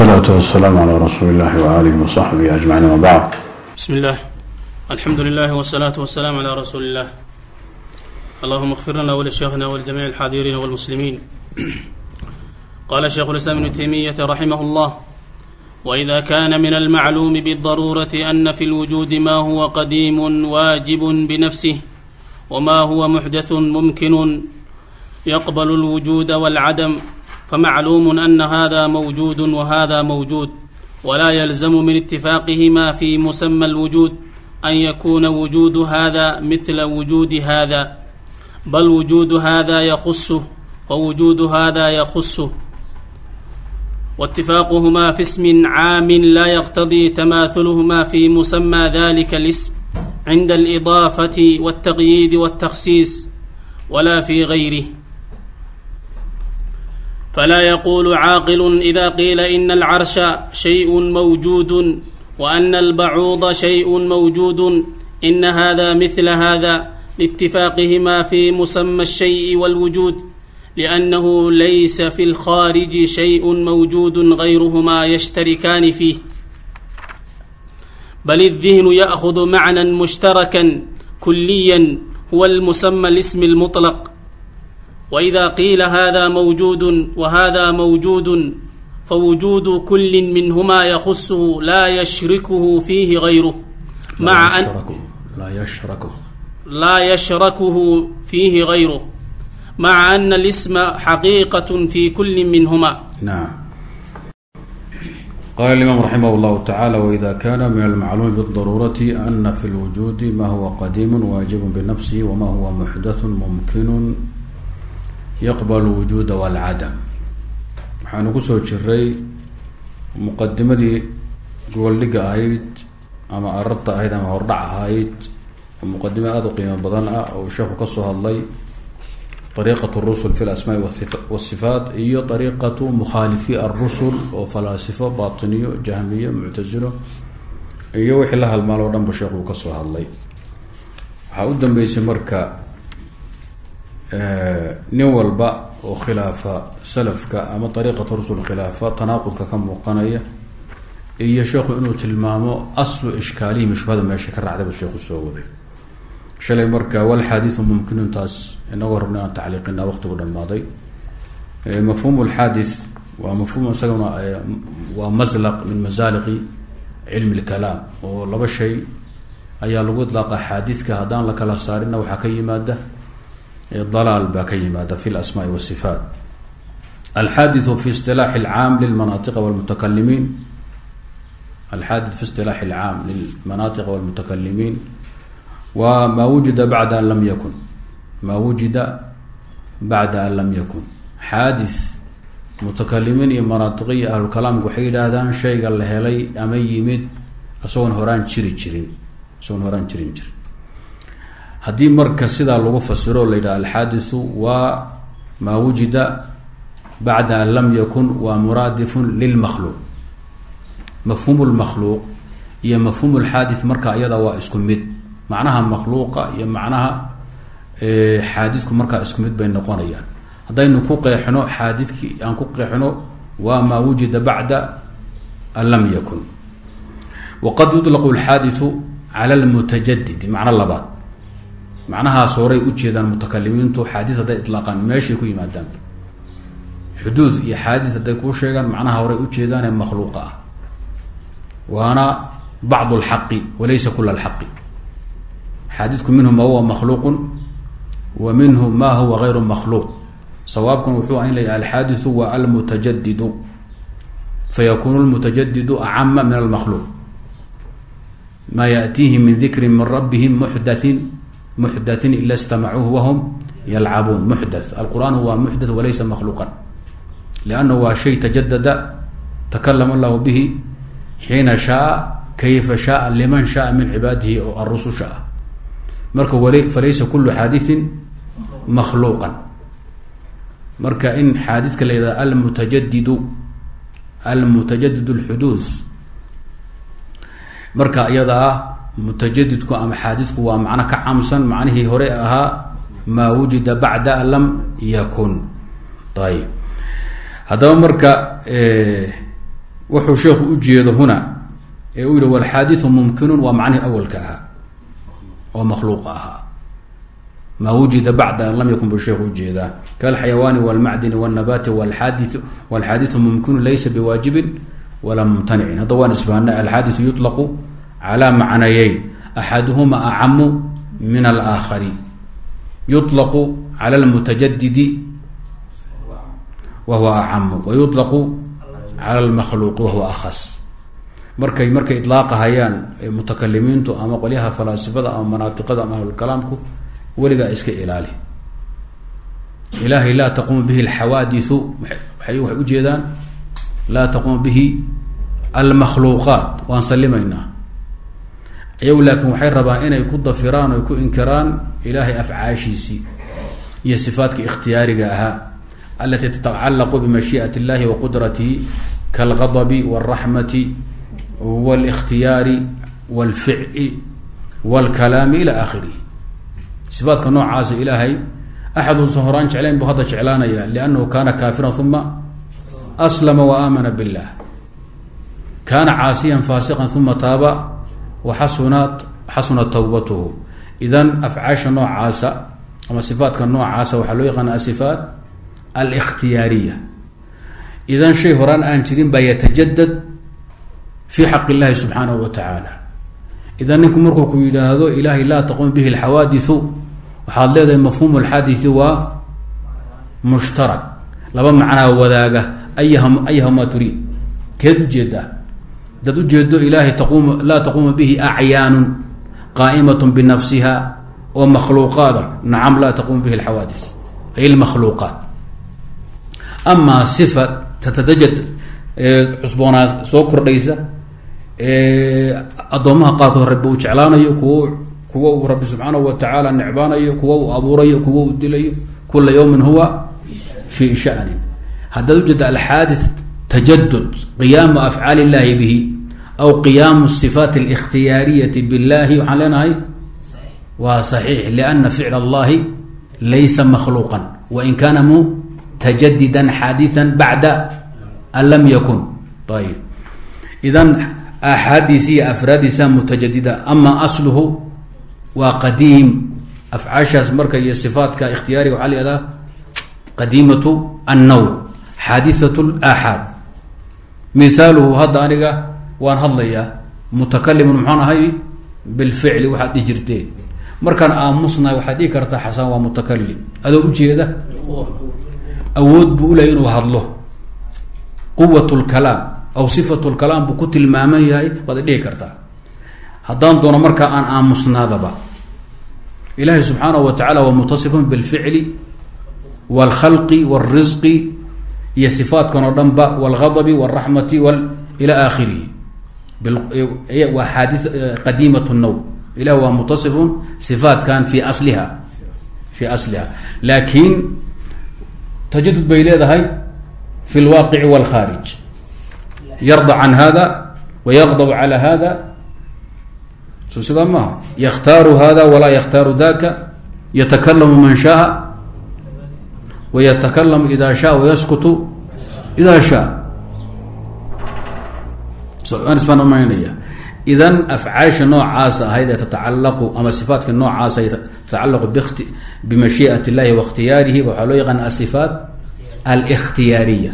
الصلاaة والسلام على رسول الله وآlه وصaحبه أجمعين وbعd بsم الlh الحمdu لله والصلاة والسلام على رسول الله اللهم اغفر لنا ولشيخنا ولجميع الxاadirin والمسلمين قال شhيkh الإسلام بن تيمyة رحimه الlه وإذا كان من المعلوم بالضرورة أن في الوجود ما هو قديم واجب بنفسه وما هو محدث ممكن يقبل الوجود والعدم فمعلوم ان هذا موجود وهذا موجود ولا يلزم من اتفاقهما في مسمى الوجود ان يكون وجود هذا مثل وجود هذا بل وجود هذا يخصه ووجود هذا يخصه واتفاقهما في اسم عام لا يقتضي تماثلهما في مسمى ذلك الاسم عند الاضافه والتقييد والتخصيص ولا في غيره فلا يقول عاقل إذا قيل إن العرش شيء موجود وأن البعوض شيء موجود إن هذا مثل هذا لاتفاقهما في مسمى الشيء والوجود لأنه ليس في الخارج شيء موجود غيرهما يشتركان فيه بل الذهن يأخذ معنى مشتركا كليا هو المسمى الاسم المطلق وإذا قيل هذا موجود وهذا موجود فوجود كل منهما يخصه لا يشركه فيه غيره مع أن لا يشركه لا يشركه فيه غيره مع أن الاسم حقيقة في كل منهما نعم قال الإمام رحمه الله تعالى وإذا كان من المعلوم بالضرورة أن في الوجود ما هو قديم واجب بنفسه وما هو محدث ممكن yaqbal lwujuuda walcadam waxaanu ku soo jiray muqadimadii gogoldhiga ahayd ama ararta ahayd ama hordhac ahayd oo muqadima aada u qiimo badan ah oo uu sheekhu ka soo hadlay ariiqat rusul fi lasmaai wasifaat iyo ariiqatu mukhaalifi arusul oo falaasifo baatiniyo jahmiyo muctasilo iyo wixii la halmaal oo dhan bu sheekhu ka soo hadlay. Waxaa u dambeysay marka nin walba oo khilaafa salafka ama ariiqat rusul khilaafa tanaaqudka ka muuqanaya iyo sheekhu inuu tilmaamo aslu ishkaalihim shubhada meesha ka raacday bu sheekhu soo waday. Shalay marka walxaadiu mumkinun taas inagoo rabna inaan waqtigu dhamaaday mafhum lxaadi waa mafhum isagana waa maslaq min masaliqi cilmi lkalaam oo laba shay ayaa lagu idlaaqa xaadidka haddaan la kala saarina waxaa ka yimaada dalaal baa ka yimaada fi lasmaai wasifaat alxaadiu fi isilaaxi lcaam lilmanaatiq wlmutakalimiin alxaadi fi isilaaxi lcaam lilmanaatiq walmutakalimiin. Waa maa wujida bacda an lam yakun. Maa wujida bacda an lam yakun. Xaadi mutakalimiin iyo manaatiqi iyo ahlulkalaamka waxay yidhaahdaan shayga la helay ama yimid isagoon horaan jiri jirin. Isagoon horaan haddii marka sidaa lagu fasiro la yidhaha alxaadiu waa maa wujida bacda lam yakun waa muraadifun lilmakhluuq mafhuum lmakhluuq iyo mafhuum lxaadi marka iyada waa isku mid. Macnaha makhluuqa iyo macnaha xaadidku markaa isku mid bay noqonayaan. Haddaynu ku qeexno xaadidkii aan ku qeexno waa maa wujida bacda lam yakun. Waqad yuطlaqu alxaadiu cala lmutajadid macno labaad macnahaas horay ujeedaan mutakalimiintu xaadid hadday ilaaqaan meeshay ku yimaadaan. Xuduud iyo xaadid hadday kuu sheegaan macnaha horay ujeedaan ee makhluuqa ah. Waana bacd lxaqi walaysa kula lxaqi xaadidku minhu ma huwa makhluuqun wa minhu ma huwa gayru makhluuq. Sawaabkan wuxuu ah la alxaadiu wa almutajadidu fayakunu lmutajadidu acama min almakhluuq. Ma yaأtiihi min dikri min rabihim muxdatin muxdain ila stamacuuhu wahum yalcabuun. Muxda alqur'aan waa muxda walaysa makhluuqan. Lanna waa shay tajadada takalama allahu bihi xiina shaaa kayfa shaaa liman shaaa min cibaadihi oo arususha ah marka wal falaysa kulu xaadiin makhluuqan. Marka in xaadidka la yidhahdo almutajadidu almutajadid lxuduud marka iyada ah mutajadidku ama xaadidku waa macno ka camsan macnihii hore ahaa maa wujida bacda lam yakun. Ayb haddaba marka wuxuu sheekhu ujeedo huna ee uu yihi walxaadiu mumkinun waa macnihii awalka ahaa oo makhluuqa ahaa. Maa wujida bacda lam yakun bu sheekhu u jeedaa kalxayawaani walmacdini wاlnabaati wlxaadiu walxaadiu mumkinun laysa biwaajibin walaa mumtanicin hadda waan isfahanay alxaadiu yuطlaqu calaa macnayeyn axaduhuma acamu min alaakhari yuطlaqu cala lmutajadidi wa huwa acamu wa yuطlaqu lmakhluuqi wahuwa akhas markay markay idlaaqahayaan mutakalimiintu ama qolyaha falaasifada ama manaatiqada ama ahlulkalaamku weligaa iska ilaali ilahay laa taquumu bihi alxawaadiu waxay waxay ujeedaan laa taquumu bihi almakhluuqaat waan salimaynaa iyagu laakiin waxay rabaan inay ku dafiraan oy ku inkiraan ilaahay afcaashiisii iyo sifaadka ikhtiyaariga ahaa alati tatacalaqu bimashii'at اllahi wa qudratihi kaalgadabi wاlraxmati wاlاkhtiyaari wاlficli wاlkalaami ila akhirih sifaadka noocaasa ilaahay axad uusan horaan jeclayn buu hadda jeclaanaya liannahu kaana kaafiran uma aslama wa aamana billah kaana caasiyan faasiqan uma taaba waxasunat xasunat tawbatuhu idan afcaasha noocaasa ama sifaatka noocaasa waxaa loo yaqaana asifaat alkhtiyaariya idan shay horaan aan jirin baa yatajadad fi xaq illahi subxaanahu wa tacaala idan ninku markuu ku yidhaahdo ilahay laa taqum bihi alxawaadiu waxaad leedahay mafhuum alxadii waa mushtarak laba macnaa wadaaga ayaha ayahamaa turiid keed u jeedaa hadaad ujeedo ilaahay laa taquumu bihi acyaanu qaa'imat binafsiha oo makhluuqaada. Nacam laa taquumu bihi alxawaadi ay lmakhluuqaat amaa sifa tatajad cusboonaa soo kordhaysa addoomaha qaarkood rabbi uu jeclaanayo kuwo kuwa uu rabbi subxaanahu watacaala necbaanayo kuwa uu kuwa dilayo kula yawmin huwa fi shani haddaad ujeeda alxaadi tajadud qiyaamu afcaali illahi bihi aw qiyaamu sifaat اlاkhtiyaariyati biاllahi waxaan leenahay waa صaxiix liana ficl allahi laysa makhluuqa wain kana mutajadida xaadiثa bacda an lam yakun ayb idan axaadiisi iyo afraadiisa mutajadida ama asluhu waa qadiim afcaashaas marka iyo sifaatka ikhtiyaariga waxaa la ihahdaa qadiimatu annawr xaadiثat اlaxaad mihaaluhu hadda aniga waan hadlayaa mutakalimun maxaan ahay? Bilficli waxaad dhihi jirteen markaan aamusnahay waxaad dhihi kartaa xasan waa mutakalim adoo ujeeda awood buu ulay inuu hadlo. Quwat lkalaam aw sifat lkalaam buu ku tilmaaman yahay baad dhihi kartaa. Haddaan doono markaa aan aamusnaadaba ilahi subxaanahu wa tacala waa mutasifun bilficli wاlkhalqi wاlrisqi iyo sifaatkan oo dhan ba wاlgadabi wاlraxmati ila akhirihi waa xaadi qadiimat الnowm ilah waa mutasifun sifaatkan fi asliha fi asliha laakiin tajadud bay leedahay fi اlwaaqici wاlkhaarij yarda can hada wayaqdb calى hada so sidaa maaha ykhtaaru hada walaa ykhtaaru daka yatakalamu man shaءa waytakalamu ida shaء wayaskutu ida shaء baan umaynaya idan afcaasha noocaasa ahayd ee tatacalaqu ama sifaatka noocaasa tatacalaqu bimashii'at اllahi waاkhtiyaarihi waxaa loo yaqaana asifaat alkhtiyaariya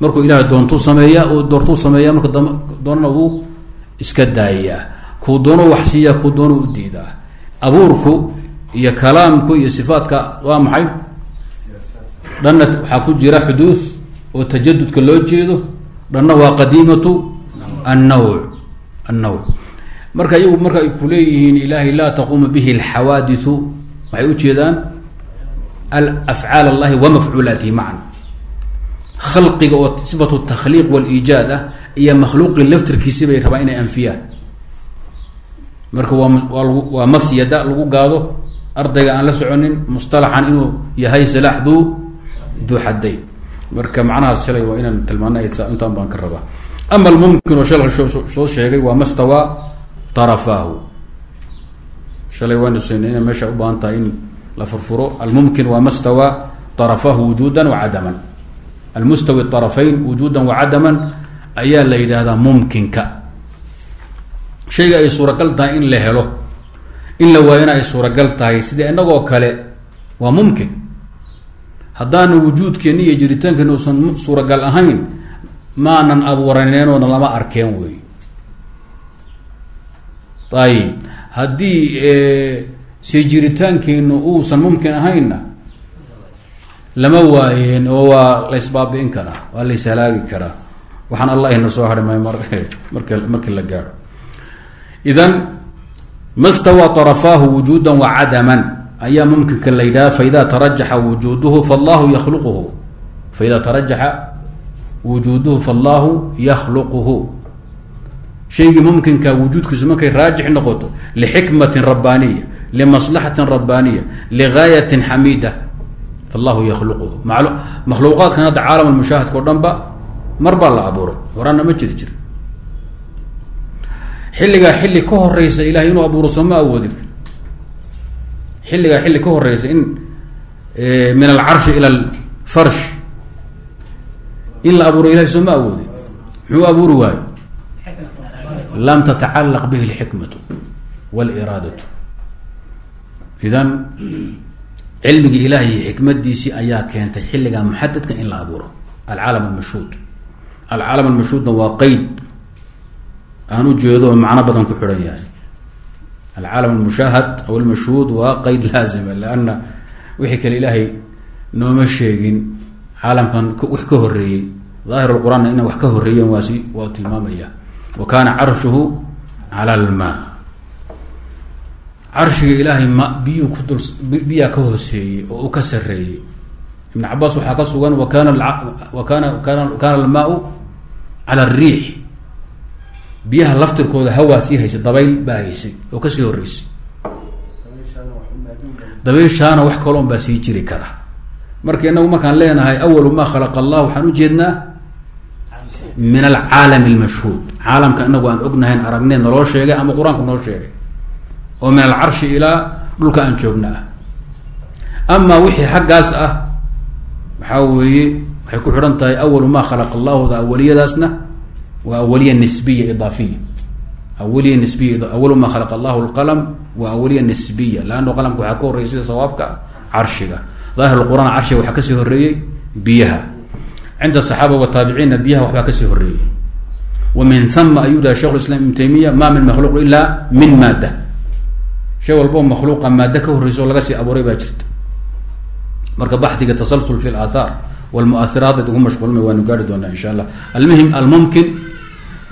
markuu ilahay doontuu sameeya doortuu sameeya marka doonana wuu iska daayaa kuu doono wax siiya kuu doono u diidaa abuurku iyo kalaamku iyo sifaatka waa maxay dhanna waxaa ku jira xuduud oo tajadudka loo jeedo dhanna waa qadiimatu annawc annawc. Marka iyagu marka ay kuleeyihiin ilaahay laa taquumu bihi alxawaadiu waxay ujeedaan afcaal allahi wa mafcuulaatihi khalqiga oo sifatu takhliiq waliijaad ah iyo makhluuqi laftirkiisi bay rabaan inay anfiyaan. Marka waa masyada lagu gaado ardayga aan la soconin mustalaxan inuu yahay silaax duu duu xadayn marka macnahaas shalay waa inaan tilmaana intaan baan ka rabaa. Ama almumkin oo shalay soo sheegay waa ma stawaa tarafaahu. Shalay waanu seenay inay meesha u baahan tahay in la furfuro. Almumkin waa ma stawaa طarafahu wujuuda wacadaman almustawi طarafayn wujuuda wacadaman ayaa la yidhaahdaa mumkinka. Shayga ay suuragal tahay in la helo in la waayona ay suuragal tahay sida inagoo kale waa mumkin haddaanu wujuudkeeni iyo jiritaankeeni uusan suuragal ahayn maanan abuuraneenooda lama arkeen wey ayib haddii si jiritaankeenu uusan mumkin ahaynna lama waayeen oo waa la ysbaabi'in karaa waa la ishalaagi karaa. Waxaan allah ina soo hari maayo mar markii la gaadho. Idan ma stawaa طarafaahu wujuuda wacadaman ayaa mumkinka la yidhaha faida tarajaxa wujuuduhu fallahu yakhluquhu. Faida tarajaxa wujuuduhu fallahu yakhluquhu. Shaygii mumkinka wujuudkiisu markay raajix noqoto lixikmatin rabbaaniya limaslaxatin rabbaaniya ligaayatin xamiida fallahu yakhluquhu. Makhluuqaadkan hadda caalam lmushaahadka o dhan ba mar baa la abuuray. Horaana ma jiri jir xilligaa xilli ka horeysa ilahay inuu abuuro soo ma awoodin xilligaa xilli ka horeysa in min alcarshi ila alfarsh. In la abuuro ilahay soo ma awoodin. Muxuu abuuri waayo? Lam tatacalaq bihi alxikmatu wاliraadatu idan cilmigii ilahay iyo xikmadiisii ayaa keentay xilligaa muxadadka in la abuuro. Alcaalam almashhuud alcaalam almashhuudna waa qeyd aan ujeedo oo macno badan ku xidhan yahay alcaalam almushaahad aw almashhuud waa qeyd laazima lanna wixii kale ilaahay nooma sheegin caalamkan wax ka horeeyey daahir lqur-aanna ina wax ka horeeyeen waasi waa tilmaamaya wa kaana carshuhu cala almaa carshiga ilaahay ma biyuu ku dul biyaa ka hooseeyey oo u ka sareeyey ibn cabaas waxaa ka sugan wa kana wa kana kana kana biyaha laftirkooda hawaa sii haysay dabayl baa haysay oo ka sii horeysay dabayshaana wax kaloon baa sii jiri kara. Marka inagu markaan leenahay awalu ma khalaqa allah waxaan ujeednaa min alcaalami almashhuud caalamka inagu aan ognahayn aragneen naloo sheegay ama qur'aanku noo sheegay. Oo min alcarshi ilaa dhulka aan joogna ah. Amaa wixii xaggaas ah waxaa weeye waxay ku xidhan tahay awalu ma khalaqa allahuda awaliyadaasna waa awaliya nisbiya idaafiya awaliya nisbiya awalu ma khalaqa allahu lqalam waa awaliya nisbiya. Leanno qalamka waxaa ka horreeyay sida sawaabka carshiga. Daahir lquraan carshiga waxaa ka sii horeeyey biyaha. Cinda asaxaaba wataabiciinna biyaha waxbaa ka sii horeeyey wa min hama ayuu dahay shekh islam ibn taymiya ma min makhluuq ilaa min maadda. Shay walbo makhluuqa maaddo ka horreysa oo laga sii abuuray baa jirta. Marka baxiga tasalsul fi laathaar wlmuairaat ad ugu mashquulma waanu gaari doonaa insha allah. Almuhim almumkin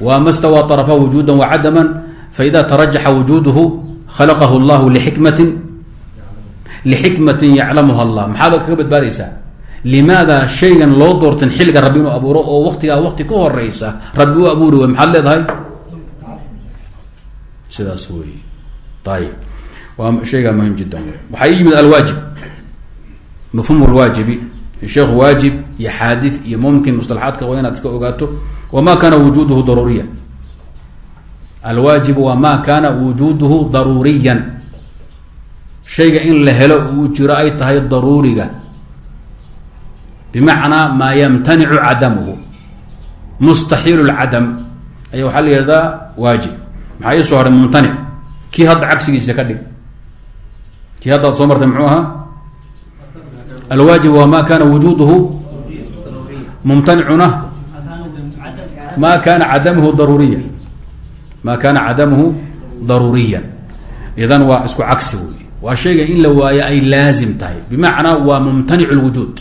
waa ma stawaa طarfa wujuda wacadama faida tarajaxa wujuduhu khalaqahu llahu lixikmatin lixikmatin yaclamuha allah. Maxaad kaga badbaadaysaa? Limaada shaygan loo doortan xilliga rabbi inuu abuuro oo waktigaa wakti ka horeysa rabbi u abuuri way maxaad leedahay? Sidaas wey ayib waa shaygaa muhiim jiddan w waxaa ii yimid alwaajib. Mafhum lwaajibi sheekhu waajib iyo xaadid iyo mumkin mustalaxaadka waa inaad iska ogaato wama kana wujuduhu daruuriyan alwaajibu waa ma kana wujuduhu daruuriyan shayga in la helo uu jiro ay tahay daruuriga bimacnaa maa yamtanicu cadamuhu mustaxiil lcadam ayaa waxaa la yihahdaa waajib maxaa iisoo haray mumtanic kii hadda cagsigiisa ka dhig kii hadda ad soo martay muxuu ahaa alwaajib waa ma kana wujuduhu mumtanicuna ma kana cadamuhu daruuriya ma kana cadamuhu daruuriya idan waa isku cagsi wey waa shayga in la waayo ay laazim tahay bimacnaa waa mumtanic lwujuud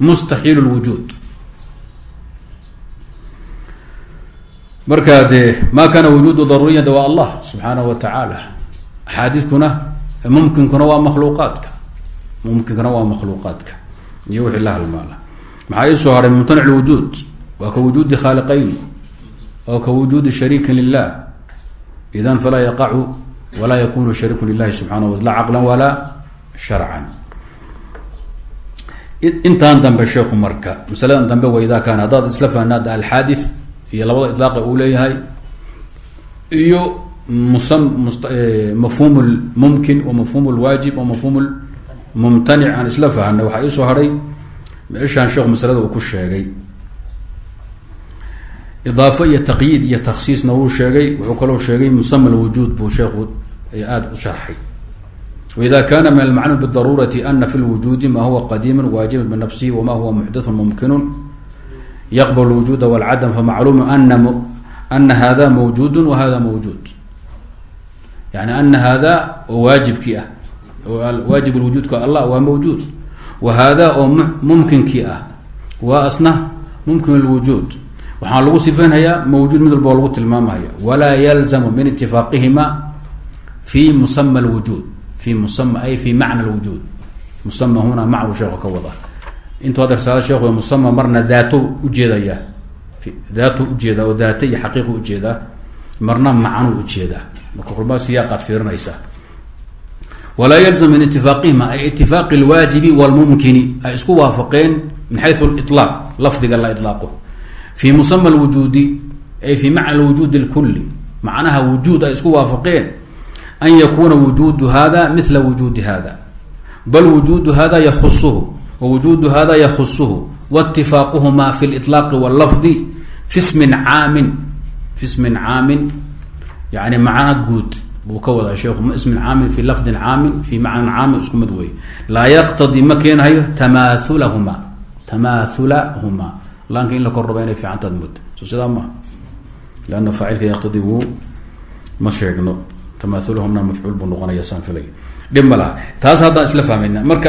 mustaxiil lwujuud marka dee ma kana wujudu daruuriya de waa allah subxaanahu wa tacaala axaadiidkuna mumkinkuna waa makhluuqaadka mumkinkana waa makhluuqaadka la halmaala maxaa ii soo haray mumtanic waa ka wujuudi khaaliqayn oo ka wujuudi shariikin lilah idan falaa yaqacu walaa yakunu shariiku lilahi subxaana wa la caqlan walaa sharcan intaan dambe sheeku marka masaladan dambe wa idaa kaana haddaad isla fahnaada alxaadi iyo labada idlaaqa uu leeyahay iyo musa mafhum lmumkin wa mafhum lwaajib wa mafhum mumtanic aan isla fahanay waxaa iisoo haray meeshaan sheekhu idaafo iyo taqyiid iyo takhsiisna wuu sheegay wuxuu kaloo sheegay musama lwujuud buu sheekhu aada u sharxay wida kana min almaclum bdaruurati ana fi lwujuudi ma huwa qadiimu waajiba binafsihi wama huwa muxdathu mumkinu yaqbal lwujuuda walcadam famacluumu ana ana hada mawjuud wa hada mawjuud yani ana hada oo waajibkii ah waajib lwujuudka allah waa mawjuud wa hada oo mumkinkii ah waa asna mumkin lwujuud waxaa lagu sifaynhayaa mawjuud mid walba oo lagu tilmaamahaya walaa yalzamu min itifaaqihima fi musama lwujuud fi musama ay fi macna lwujuud musama huna macnu sheekhu ka wada. Intuu hadda risaala sheekhu musama marna daato ujeedaya daato u jeedaa oo daata iyo xaqiiqu u jeedaa marna macnu u jeedaa marka kulba siyaaqaad fiirinaysaa walaa yalzam min itifaaqihima ay itifaaqi lwaajibi wlmumkini ay isku waafaqeen min xayu lilaaq lafdiga la ilaaqo fi musama lwujuudi ay fi macna lwujuud lkuli macnaha wujuud ay isku waafaqeen an yakuna wujuudu hada mila wujuudi hada bal wujuudu hada yahusuhu wa wujuudu hada yahusuhu waاtifaaquhuma fi liطlaaqi wاllafdi fi smin caamin fi smin caamin yani macna guud buu ka wadaa sheekhu ismin caamin fi lafdin caamin fi macnan caamin isku mid wey laa yaqtadi ma keenhayo tamaaulahuma tamaaulahuma laanka in la kordhaba inay fiicantaad mud so sidaa maha lanna faacilka yaqtadi wuu ma sheegno. Tamaaulahumna mafcuul buu noqonaya filay. Dhib taas haddaan isla fahmayna. Marka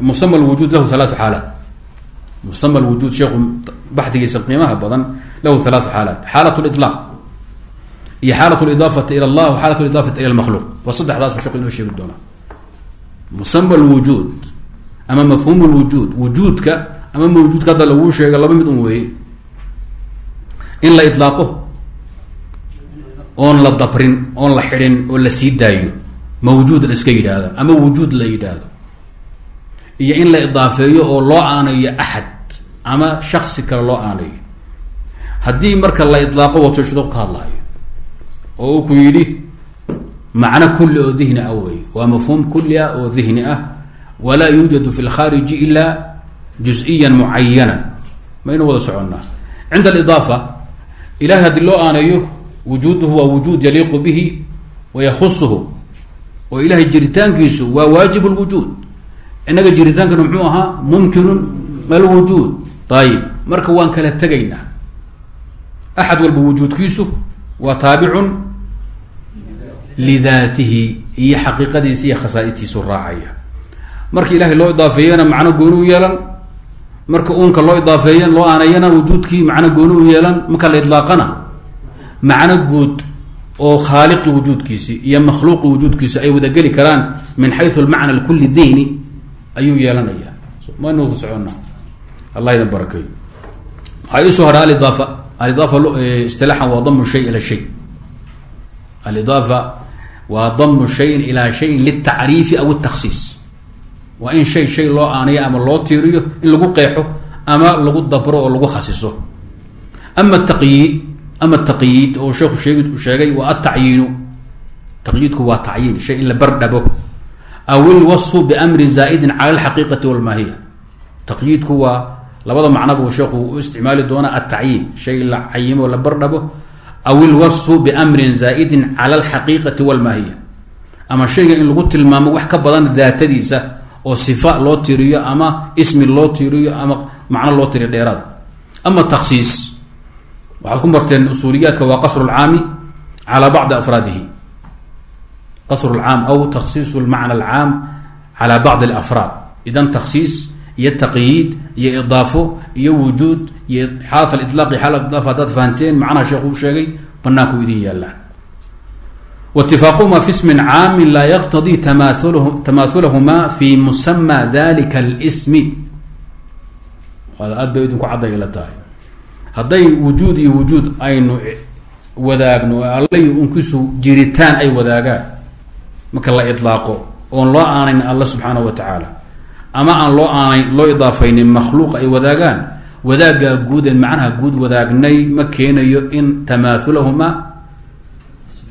musama lwujuud lahu halaatu xaalaat musama lwujuud sheekhu baxdigiisa qiimaha badan lahu halaatu xaalaat xaalat lilaaq iyo xaalat lidaafati ila allah xaalat lidaafati ila lmakhluuq waa saddexdaasu sheekhu inoo sheegi doonaa. Musama lwujuud ama mafhuum lwujuud wujuudka ama mawjuudka hadda laguu sheega laba mid un weeye. In la ilaaqo oon la dabrin oon la xidhin oo la sii daayo mawjuud la iska yidhaahdo ama wujuud la yidhaahdo. Iyo in la idaafeeyo oo loo aanayo axad ama shaksi kale loo aanayo. Haddii marka la ilaaqo wato shidoo ka hadlaayo oo uu ku yidhi macno kulli oo dihni ah wey waa mafhuum kulli ah oo dihni ah. Walaa yuujadu fi lkhaariji ila jus-iyan mucayanan maynu wada soconnaa cinda alidaafa ilahay haddii loo aanayo wujuuduhu waa wujuud yaliiqu bihi wayahusuhu oo ilahay jiritaankiisu waa waajib lwujuud inaga jiritaankanu muxuu ahaa mumkinun malwujuud ayib marka waan kala tegaynaa. Axad walba wujuudkiisu waa taabicun lidaatihi iyo xaqiiqadiisa iyo khasaaitiisu raacaya. Marka ilahay loo idaafeeyana macno gooni u yeelan marka uunka loo idaafeeyan loo aanayana wujuudkii macno gooni u yeelan marka la idlaaqana macno guud oo khaaliqi wujuudkiisi iyo makhluuqi wujuudkiisi ay wadageli karaan min xayu almacna lkuli dihni ayuu yeelanaya maynu wada socona allah idin barakeeyo waxaa isoo hadha alidaafa. Alidaafa istilaaxan waa damu shay ila shay. Alidaafa waa damu shayin ilaa shayin liltacriifi aw اtakhsiis waa in shay shay loo aanayo ama loo tiiriyo in lagu qeexo ama lagu dabro oo lagu khasiso. Ama taqyiid ama taqyiid oo sheekhu sheeg sheegay waa atacyiinu taqyiidku waa tacyiin shay in la bardhabo aw ilwasfu biamrin zaa'idin cala alxaqiiqati walmaahiya taqyiidku waa labada macnaba sheekhu u isticmaali doonaa atacyiin shay la cayimo la bardhabo aw ilwasfu biamrin zaa'idin cala alxaqiiqati walmaahiya ama shayga in lagu tilmaamo wax ka badan daatadiisa oo sifa loo tiriyo ama ismi loo tiriyo ama macno loo tiriyo dheeraada ama takhsiis waxaad ku marteen usuuliyaadka waa qasru lcaami calaa bacdi afraadihi. Qasru lcaam aw takhsiisu lmacna alcaam calaa bacdi alafraad idan takhsiis iyo taqyiid iyo idaafo iyo wujuud iyo xaalat aliطlaaq iyo xaalat idaafa haddaad fahanteen macnaha sheekhu u sheegay banaanku idin yaallaan wاtifaaqhma fi smi caami laa yaqtadii tamaahulahma fi musama dalika اlsmi aad bay idinku cadday la tahay hadday wujuud iyo wujuud aynu wadaagno allay unkisu jiritaan ay wadaagaan marka la ilaaqo oon loo aanayn alla subxaana wa tacaala ama aan loo aanan loo idaafaynin makhluuq ay wadaagaan wadaagaa guud en macnaha guud wadaagnay ma keenayo in tamaahulahuma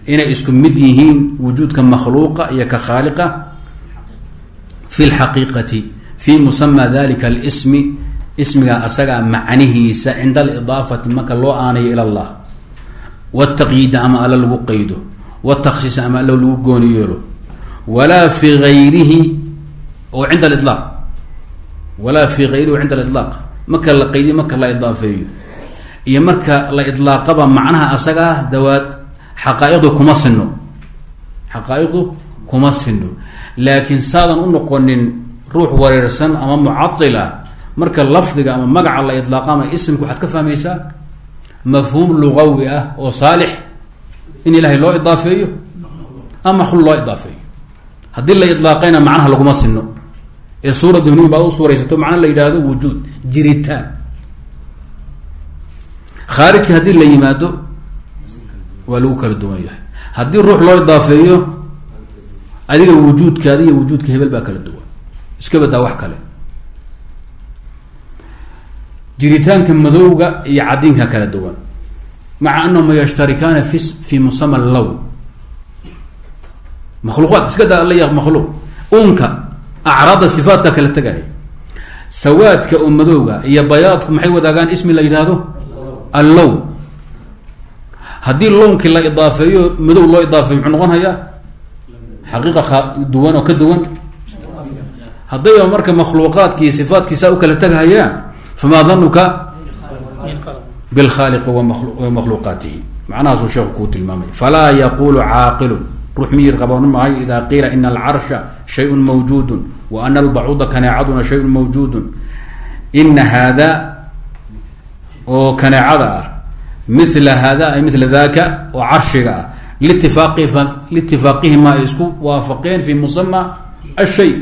inay isku mid yihiin wujuudka makhluuqa iyo ka khaaliqa fi lxaqiiqati fi musama dalika alsmi ismiga asagaa macnihiisa cinda alidaafati marka loo aanayo ila allah. Wtaqyiida ama alla lagu qaydo wtaksiis ama alla lagu gooni yeelo. Walaa fi ayrihi oo cinda alilaaq walaa fi hayrihi cinda alilaaq marka la qaydiyo marka la idaafeeyo. Iyo marka la idlaaqaba macnaha asagaa dawaad xaqaa'iqdu kuma sino xaqaa'iqdu kuma sino laakiin saadan u noqonin ruux wareersan ama mucadil ah marka lafdiga ama magaca la idlaaqa ama isimka waxaad ka fahmaysaa? Mafhuum lugawi ah oo saalix. In ilaahay loo idaafeeyo ama makhluuq loo idaafeeyo. Haddii la idlaaqayna macnaha laguma sino ee suura duhniy baad u suuraysato macna la yidhaahdo wujuud jiritaan. Khaarijka haddii la yimaado waa lagu kala duwan yahay. Haddii ruux loo idaafeeyo adiga wujuudkaada iyo wujuudka hebel baa kala duwan. Iska badaa wax kale. Jiritaanka madowga iyo cadiinka kala duwan. Maca anahuma yashtarikaana fi fi musama low makhluuqaadka iska daa alla makhluuq. Unka acraadda sifaatka kala tegaya sawaadka oo madowga iyo bayaadku maxay wadaagaan? Ismi la yidhaahdo? Allow haddii lownkii la idaafeeyo madow loo idaafeeyo muxuu noqon hayaa xaqiiqa duwan oo ka duwan. Haddayba marka makhluuqaadki sifaatkiisa u kala tegahayaan famaa danuka bilkhaaliqi wa macnahaasuu sheekhu kuu tilmaamay. Falaa yaqulu caaqilun. Ruux miyir qaboon maayo ida qiila ina alcarsha shayun mawjuudun wa ana albacuuda kaneecaduna shayun mawjuudun. Ina haada oo kaneecada ah mila hada ay mila daka oo carshiga ah. Litifaaqi liitifaaqihima ay isku waafaqeen fi musama ashay.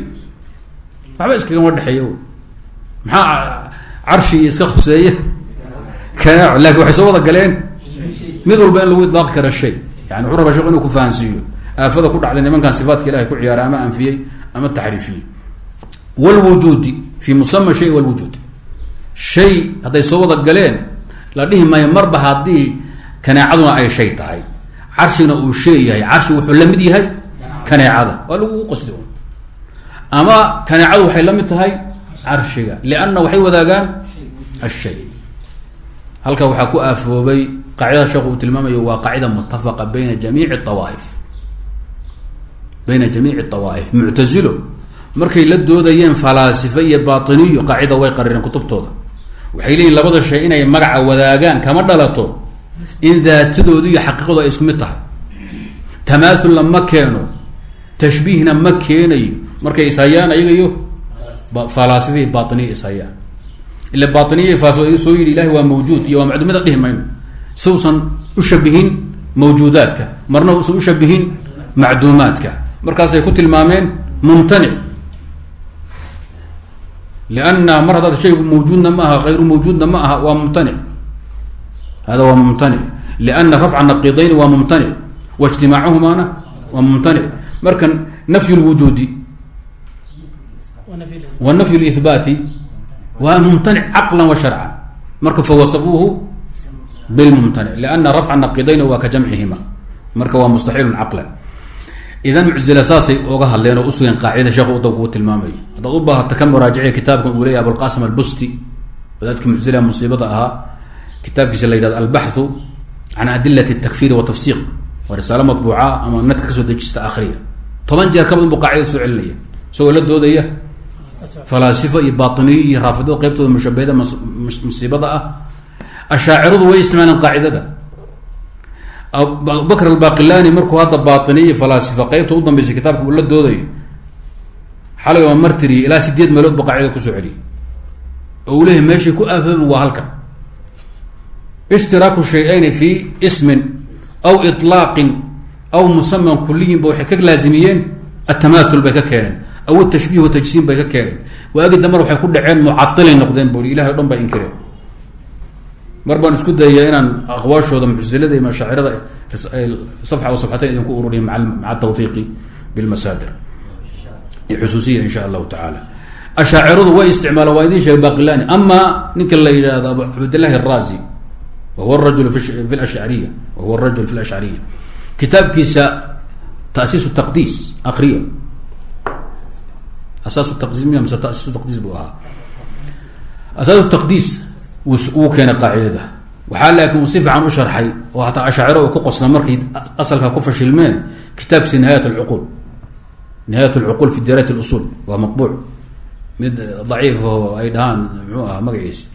Waxba iskagama dhexeeya maxaa carshigi iska khuseeya kaneeco laakiin waxay soo wada galeen. Mid walba in lagu idlaaqi kara shay. Yani wuxuu rabaa sheekh inuu ku fahansiiyo. Aafada ku dhacday nimankan sifaatka ilahay ku ciyaaray ama anfiyey ama taxriifiyey. Wlwujuudi fi musama shay wlwujuud shay hadday la dhihi maayo marba haddii kaneecaduna ay shay tahay carshigna uu shay yahay carshi wuxuu la mid yahay kaneecada. Waa lagu qosli ama kaneecadu waxay la mid tahay carshiga lianna waxay wadaagaan ashay. Halka waxaa ku aafoobay qaacidada sheekhu uu tilmaamayo waa qaacida mutafaqa bayna jamiici awaaif bayna jamiici awaaif muctazilo markay la doodayeen falaasife iyo batiniyo qaacida way qarireen kutubtooda waxay leeyihiin labada shay inay magaca wadaagaan kama dhalato in daatadoodu iyo xaqiiqadu ay isku mid tahay. Tamaathulna ma keeno tashbiihna ma keenayo. Markay ishayaan ayaga iyo falaasife iyo batiniya ishayaan ila batiniya faas soo yidhi ilahi waa mawjuud iyo waa macdumada dhihi mayno. Si usan ushabihin mawjuudaadka marna usan ushabihin macduumaadka. Markaasay ku tilmaameen mumtanic lianna mar haddaad shaygu mawjuudna ma aha hayru mawjuudna ma aha waa mumtanic hada waa mumtanic lianna rafca naqidayni waa mumtanic wa ijtimaacuhumaana waa mumtanic marka nafyu lwujuudi wa nafyu lihbaati waa mumtanic caqlan wa sharcan marka fawasafuuhu bilmumtanic lianna rafca naqidayni waa ka jamcihima marka waa mustaxiilun caqlan idan muctazila saasay oga hadleen oo usugeen qaacidada sheekhu uda kuu tilmaamay. Haddaad u baahata ka muraajaciya kitaabkan uu leeyahy abulqasim albusti wadaadka muctazila musiibada ahaa kitaabkiisa la yidhahdo albaxthu can adilati takfiri wa tafsiq waa risaalo matbuuca ama nadka ka soo dejista akhriya toban jeer ka badan buu qaacida soo celinaya isagoo la doodaya falaasifo iyo batiniyo iyo raafidada qeybtooda mushabahada musiibada ah. Ashaaciradu way isticmaaleen qaacidada abubakr albaqilani markuu hadda batiniya falaasifa qeybta u dambeysay kitaabka uu la doodayo xalay waa martiri ilaa sideed meelood ba qaacida ku soo celiyay. Oo uu leeyahy meeshay ku aafooben waa halkan. Ishtiraaku shay-ayni fi ismin aw iطlaaqin aw musaman kuliyin ba waxay ka laazimiyeen atamaathul bay ka keeneen aw tashbih watajsiim bay ka keeneen. Waagi damar waxay ku dhaceen mucailay noqdeen bui ilahay o dhan baa inkireen mar baan isku dayaya inaan aqwaashooda muctasilada iyo mashaacirada safxa o safxatayn idinku ururiya maca tawtiiqi bilmasaadir xusuusiya insha allahu tacaala. Ashaaciradu way isticmaalaan waa idin sheegay baqilani ama ninka la yidhaahdo abu cabdillahi arazi wa rajul fi lashcariya wa rajul fi lashcariya kitaabkiisa tasiisu taqdiis akriya asaasu taqdiis miya mise tasiisu taqdiis buu ahaa. Asaadu taqdiis wuu keenay qaacidada. Waxaa laakiin uu si u sharxay oo hataa ashaaciro ku qosla markay asalka ku fashilmeen kitaabkiisa nihayat alcuquul nihayat alcuquul fi dirayat lusul waa matbuuc mid daciif oo ay dhahaan muxuu ahaa magaciisa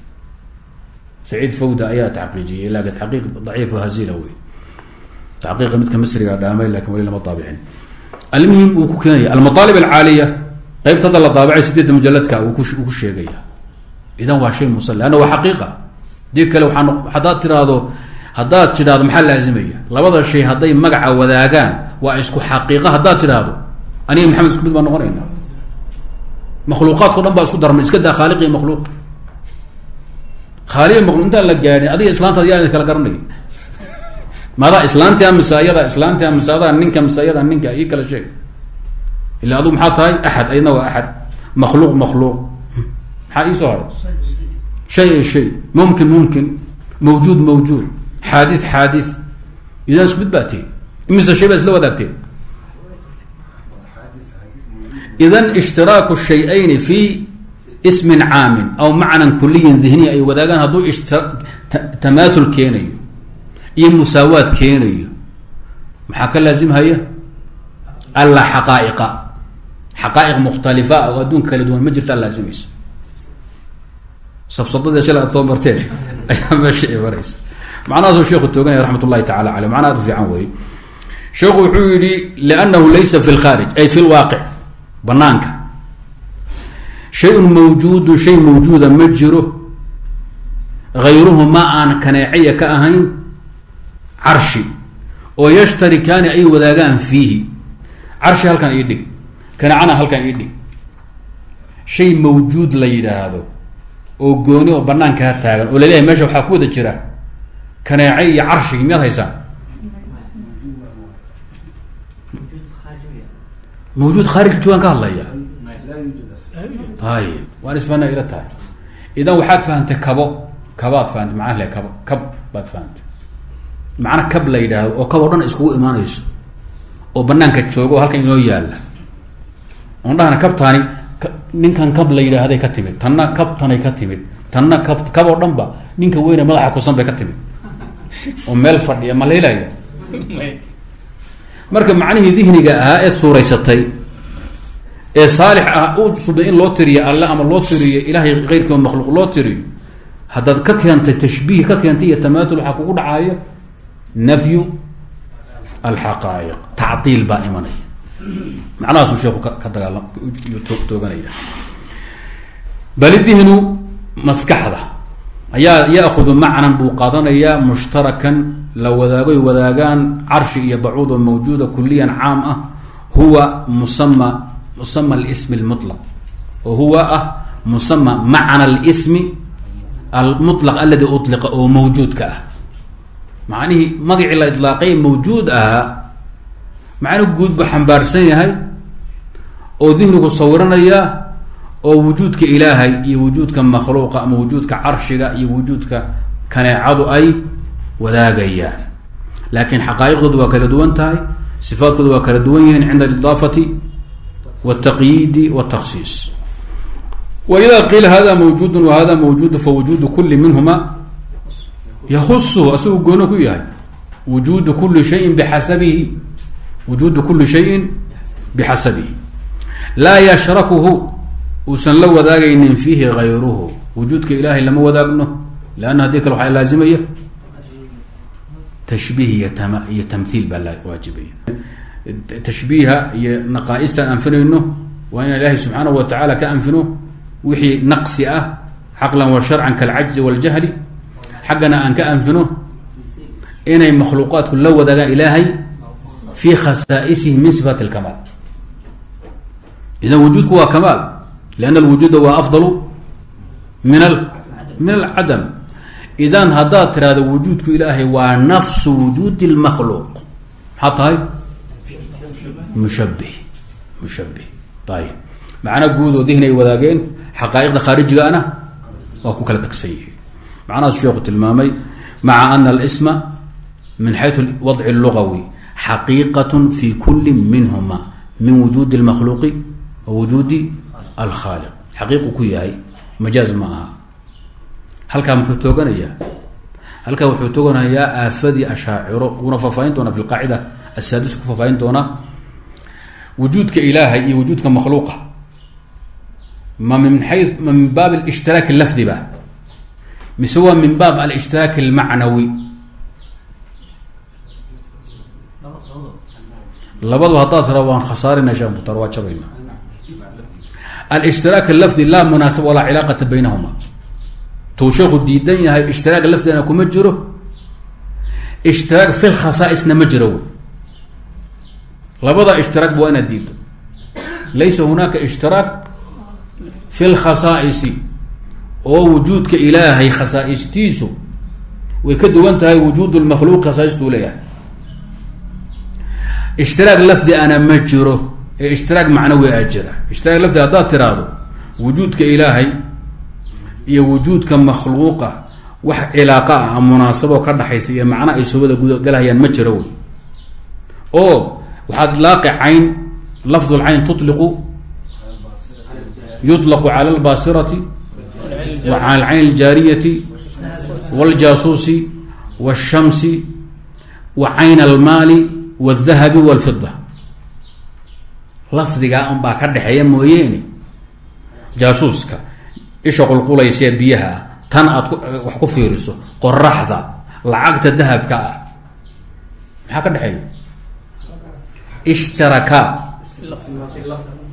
saciid fawda ayaa taxqiijiyey laakin taqiiq daciif hazila wey taqiiqa midka masriga dhaamay laakiin weli lama daabicin almuhim uu ku keenaya almaaalib alcaaliya qeybta hadda la daabacay sideedda idan waa shay musal anna waa xaqiiqa. Dii kale waaa haddaad tiraahdo haddaad tidhahdo maxaa laazimaya? Labada shay hadday magaca wadaagaan waa isku xaqiiqa. Haddaad tidhaahdo aniga maxamed isku mid baa noqonayna makhluuqaadkao dhan baa isku darmay iska daa khaaliq iyo makhluuq. Khaaliq makhluq intaan la gaadhin adiga islaantaad yaa kala garanay maadaa islaantia mise ayada islaantia mise adaa ninka mise ayada ninka ii kala sheeg. Ila adugu maxaa tahay? Axad ayadna waa axad. Makhluuq makhluuq maxaa iisoo haray shay ay shay. Mumkin mumkin. Mawjuud mawjuud. Xaadith xaadith idan isku mid baa tihi imise shay baa isla wadaagteen idan ishtiraaku shay-ayni fi ismin caamin aw macnan kuliyin dihniya ay wadaagaan hadduu tamaatul keenayo iyo musaawaad keenayo. Maxaa ka laazimhaya alla xaqaa'iqa xaqaa'iq mukhtalifa oo adduunka kala duwan ma jirta laazimayso safsadadii shala ad soo marteen ayaa meesha imanaysa macnahaasuu sheekhu tooganaya raxmat ullahi tacala caleyh. Macna aad u fiican weeye. Sheekhu wuxuu yihi liannahu laysa fi lkhaarij ay fi lwaaqic banaanka shay-un shay mawjuuda ma jiro. Hayruhu ma aan kaneeciya ka ahayn. Carshi. Oo yashtarikaani ay wadaagaan fiihi. Carshi halkan ii dhig. Kaneecana halkan ii dhig. Shay mawjuud la yidhaahdo oo gooni oo banaankaa taagan oo la leeyahay meesha waxaa ku wada jira kaneece iyo carshigi miyaad haysaan mawjuud khaarij joogaan ka hadlaya. Ay waan isfana ila tahay. Idan waxaad fahamtay kabo kabaad fahamtay macnaha le kabo kab baad fahamtay. Macna kab la yidhaahdo oo kab oo dhan iskugu imaanayso oo banaanka jooga oo halkan inoo yaalla. Oon dhahana kabtaani ninkan kab la yidhaahday ka timid tanna kabtanay ka timid tanna kab kab oo dhan ba ninka weyne madaxa kusan bay ka timid. Oo meel fadhiya ma laylaya marka macnihii dihniga ahaa ee suuraysatay ee saalix ah u suday in loo tiriyo alle ama loo tiriyo ilaahay keyrkii oo makhluuq loo tiriyo haddaad ka keentay tashbiih ka keentay iyo tamaatul waxaa kugu dhacaayo nafyu alxaqaa'iq tacdiil baa imanaya macnahaasuu sheeku ka dagaalam tooganaya. Bal dihnu maskaxda ayaa yaahudu macnan buu qaadanayaa mushtarakan la wadaagoy wadaagaan carshi iyo bacuud oo mawjuuda kuliyan caam ah huwa musama musama alismi almutlaq oo huwa ah musama macna alismi almutlaq aladi uliqa oo mawjuudka ah. Macnihii magacii la idlaaqay mawjuud ahaa macno guud buu xambaarsan yahay oo dihnigu sawiranaya oo wujuudka ilaahay iyo wujuudka makhluuqa ama wujuudka carshiga iyo wujuudka kaneecadu ay wadaagayaan. Laakiin xaqaa'iqdoodu waa kala duwan tahay sifaadkoodu waa kala duwan yihiin cinda alidaafati wاtaqyiidi wاtaksiis waida qiila hada mawjuudu wa hada mawjuudu fawujuudu kuli minhuma yahusuhu asaguu goono ku yahay. Wujuudu kuli shayin bixasabihi wujuudu kuli shayin bixasabihi laa yashrakuhu uusan la wadaagaynin fiihi gayruhu wujuudka ilaahay lama wadaagno leanna haddii kale waxaa laazimaya. Tashbiih iyo tam iyo tamhiil baa la waajibaya. Tashbiiha iyo naqaa-ista aan anfinayno waa inaan ilaahay subxaanahu wa tacaala ka anfino wixii naqsi ah caqlan wa sharcan kalcajzi waljahli xaggana aan ka anfino inay makhluuqaadku la wadaagaan ilaahay fi khasaa'isihi min sifaati alkamaal idan wujuudku waa kamaal lianna alwujuuda waa afdalu min min alcadam idan haddaad tirahdo wujuudku ilaahay waa nafsu wujuudi lmakhluuq maxaa tahay mushabih mushabih ayib macna guud oo dihni ay wadaageen xaqaa'iqda khaarijigaana waa ku kala tagsan yihiin macnahaas sheekhu tilmaamay maca ana min xaytu wadci lugawi xaqiiqat fi kuli minhuma min wujuudi اlmakhluuqi wa wujuudi alkhaaliq xaqiiqu ku yahay majaaz ma aha halkaa muxuu tooganayaa halkaa wuxuu tooganayaa aafadii ashaaciro wuuna faahfaahin doonaa fi lqaacida asaadis ku faahfaahin doonaa wujuudka ilaahay iyo wujuudka makhluuqa ma min xay ma min baab alshtiraak lafdi ba mise waa min baab alshtiraak almacnawi labadaba haddaad tira waan khasaarina sheekh mukhtaar waa jabayna alshtiraak lafdi laa munaasaba walaa cilaaqata baynahuma. Tuu sheeku diidan yahay ishtiraak lafdigana kuma jiro ishtiraak fi lkhasaa'isna ma jiro. Labada ishtiraak ba waa inaad diido laysa hunaaka ishtiraak fi lkhasaa'isi oo wujuudka ilaahay khasaa'istiisu way ka duwan tahay wujuud lmakhluuq khasaaistuu leeyahay ishtiraag lafdi ana ma jiro ee ishtiraag macnawi a jira. Ishtiraag lafdi haddaad tiraahdo wujuudka ilaahay iyo wujuudka makhluuqa wax cilaaqa ah a munaasaboo ka dhaxaysa iyo macna ay subada gudagalahayaan ma jiro wey. Oo waxaad laaqi cayn lafdul cayn tutliqu yuطlaqu cala albasirati wa cala alcayn aljaariyati w aljaasuusi w alshamsi wa cayn almaali wاdahabi wاlfida lafdigaa un baa ka dhexeeya mooyeene jaasuuska isha qulqulaysae biyaha ah tan aad wax ku fiiriso qoraxda lacagta dahabka ah maxaa ka dhexeeya ishtaraka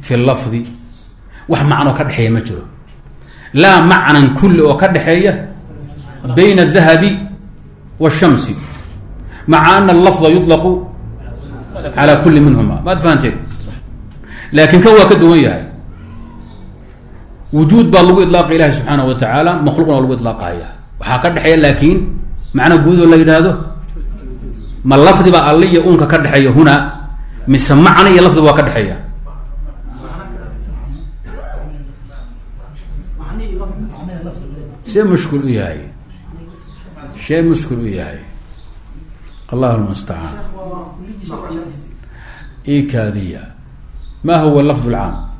fi lafdi wax macnoo ka dhexeeya ma jiro laa macnan kulli oo ka dhexeeya bayna الdahabi wالshamsi maca ana alafda yuطlaqu calى kuli minhuma maad fahanteed laakiin kan waa ka duwan yahay wujuud baa lagu ilaaqi ilahi subxaanaه wa tacaala makhluuqna waa lagu ilaaqaya waxaa ka dhexeeya laakiin macna guud oo la yidhaahdo ma lafdi baa iyo unka ka dhexeeya huna mise macna iyo lafdiba waa ka dhexeeya see mushkil u yahay shee mushkil u yahay allah mustacaan ikadiya ma huwa lafd lcaam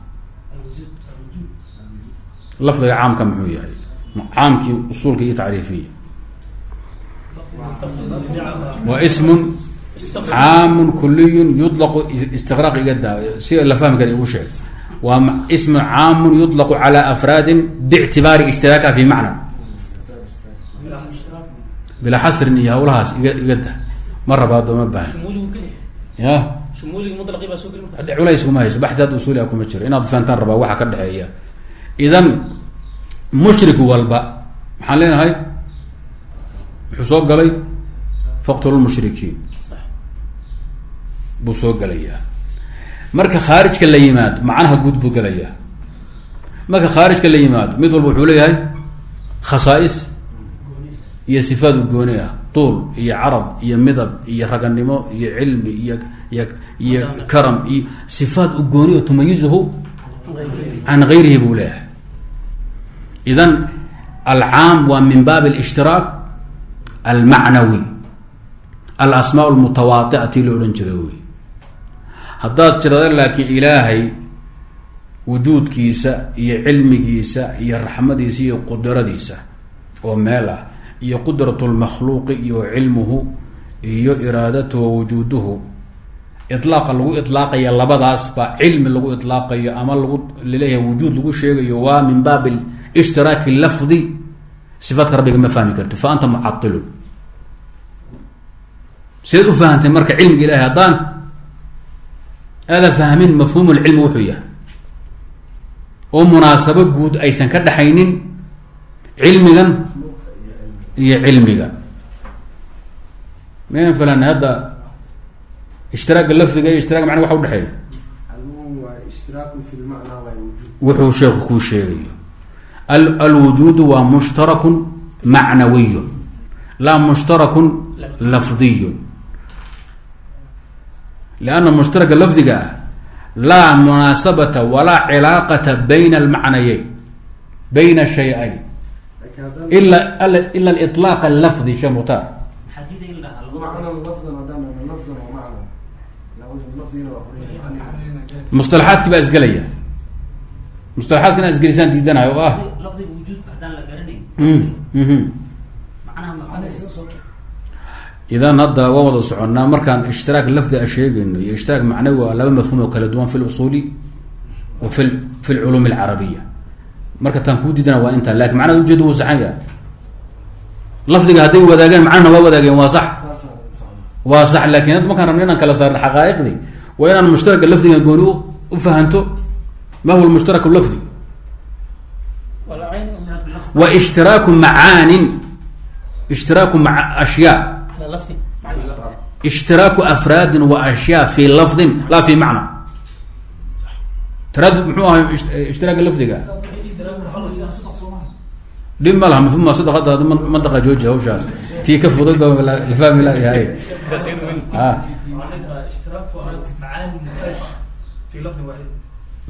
lafdiga caamka muxuu yahay? Caamkii usuulka iyo tacriifiya. Wa smun caamun kuliyun yulaqu istiqraaq iga daa si la fahmi kara igu sheeg. Waa smun caamun yuطlaqu calى afraadin bictibaari ijtiraaka fi macna. Bilaa xasrin iyo hawlahaas iga iga daa ma raba adooma baahan ya culays kuma haysa baxdaad usuulia kuma jiro. Inaad fahantaan rabaa waxa ka dhexeeya. Idan mushrik walba maxaan leenahay? Wuxuu soo galay faqtulu lmushrikiin buu soo gelayaa marka khaarijka la yimaado macnaha guud buu gelayaa marka khaarijka la yimaado mid walba wuxuu leeyahay khasaais iyo sifaad u gooni ah tuul iyo carad iyo midab iyo raganimo iyo cilmi iyo iyo iyo karam iyo sifaad u gooni oo tumayizuhu can gayrihi buu leeyahay idan alcaam waa min baab اlishtiraak almacnawi alasmaa lmutawaaiati la odhan jira wey haddaad tirada laakiin ilaahay wujuudkiisa iyo cilmigiisa iyo raxmadiisa iyo qudradiisa oo meel iyo qudrat lmakhluuqi iyo cilmuhu iyo iraadatuhu wa wujuuduhu. Ilaaqa lagu ilaaqaya labadaasba cilmi lagu ilaaqayo ama lagu la leeyahay wujuud lagu sheegayo waa min baab ishtiraaki lafdi. Sifaadka rabbiga ma fahmi karti fa anta mucailun sideed u fahamtay marka cilmiga ilahay haddaan aada fahmin mafhuum lcilmi wuxuu yahay. Oo munaasabo guud aysan ka dhaxaynin cilmigan iyo cilmiga. Malan hadda ishtiraaga lafdiga iyo ishtiraaga macna waxa udhexeeya wuxuu sheeku kuu sheegayo. Alwujuudu waa mushtarakun macnawiyun. Laa mushtarakun lafdiyun. Lianna mushtaraka lafdiga ah laa munaasabata walaa cilaaqata bayna almacnayeyn. Bayna shay-ayn ila iطlaaq lafdi she mustalaxaadki baa isgelaya mustalaxaadkana isgelisaan diidanayo oo ah idan hadda waan wada soconnaa markaan ishtiraak lafdia sheegayno iyo ishtiraak macnawi waa laba mafhuum oo kala duwan fi lusuuli wa fi fi lculuum alcarabiya marka taan kuu diidana waa intaa laakiin macnaha ujeeda wuu saxan yahay. Lafdiga hadday wadaagaan macnahana waa wadaageen waa sax. Waa sax laakiin hadda markaan rabno inaan kala saarno xaqaa'iqdii. Waa inaan mushtaraka lafdigan gooni u fahanto ma huwa lmushtarak lafdi. Wa ishtiraaku macaanin. Ishtiraaku maa ashyaa. Ishtiraaku afraadin wa ashyaa fi lafdin laa fi macna. Taraadud muxuu ahay lafdiga dhib ma laha mafhuma sadaqada madaqa jooji hawshaas. Tii ka fudud ba la fahmi laayahay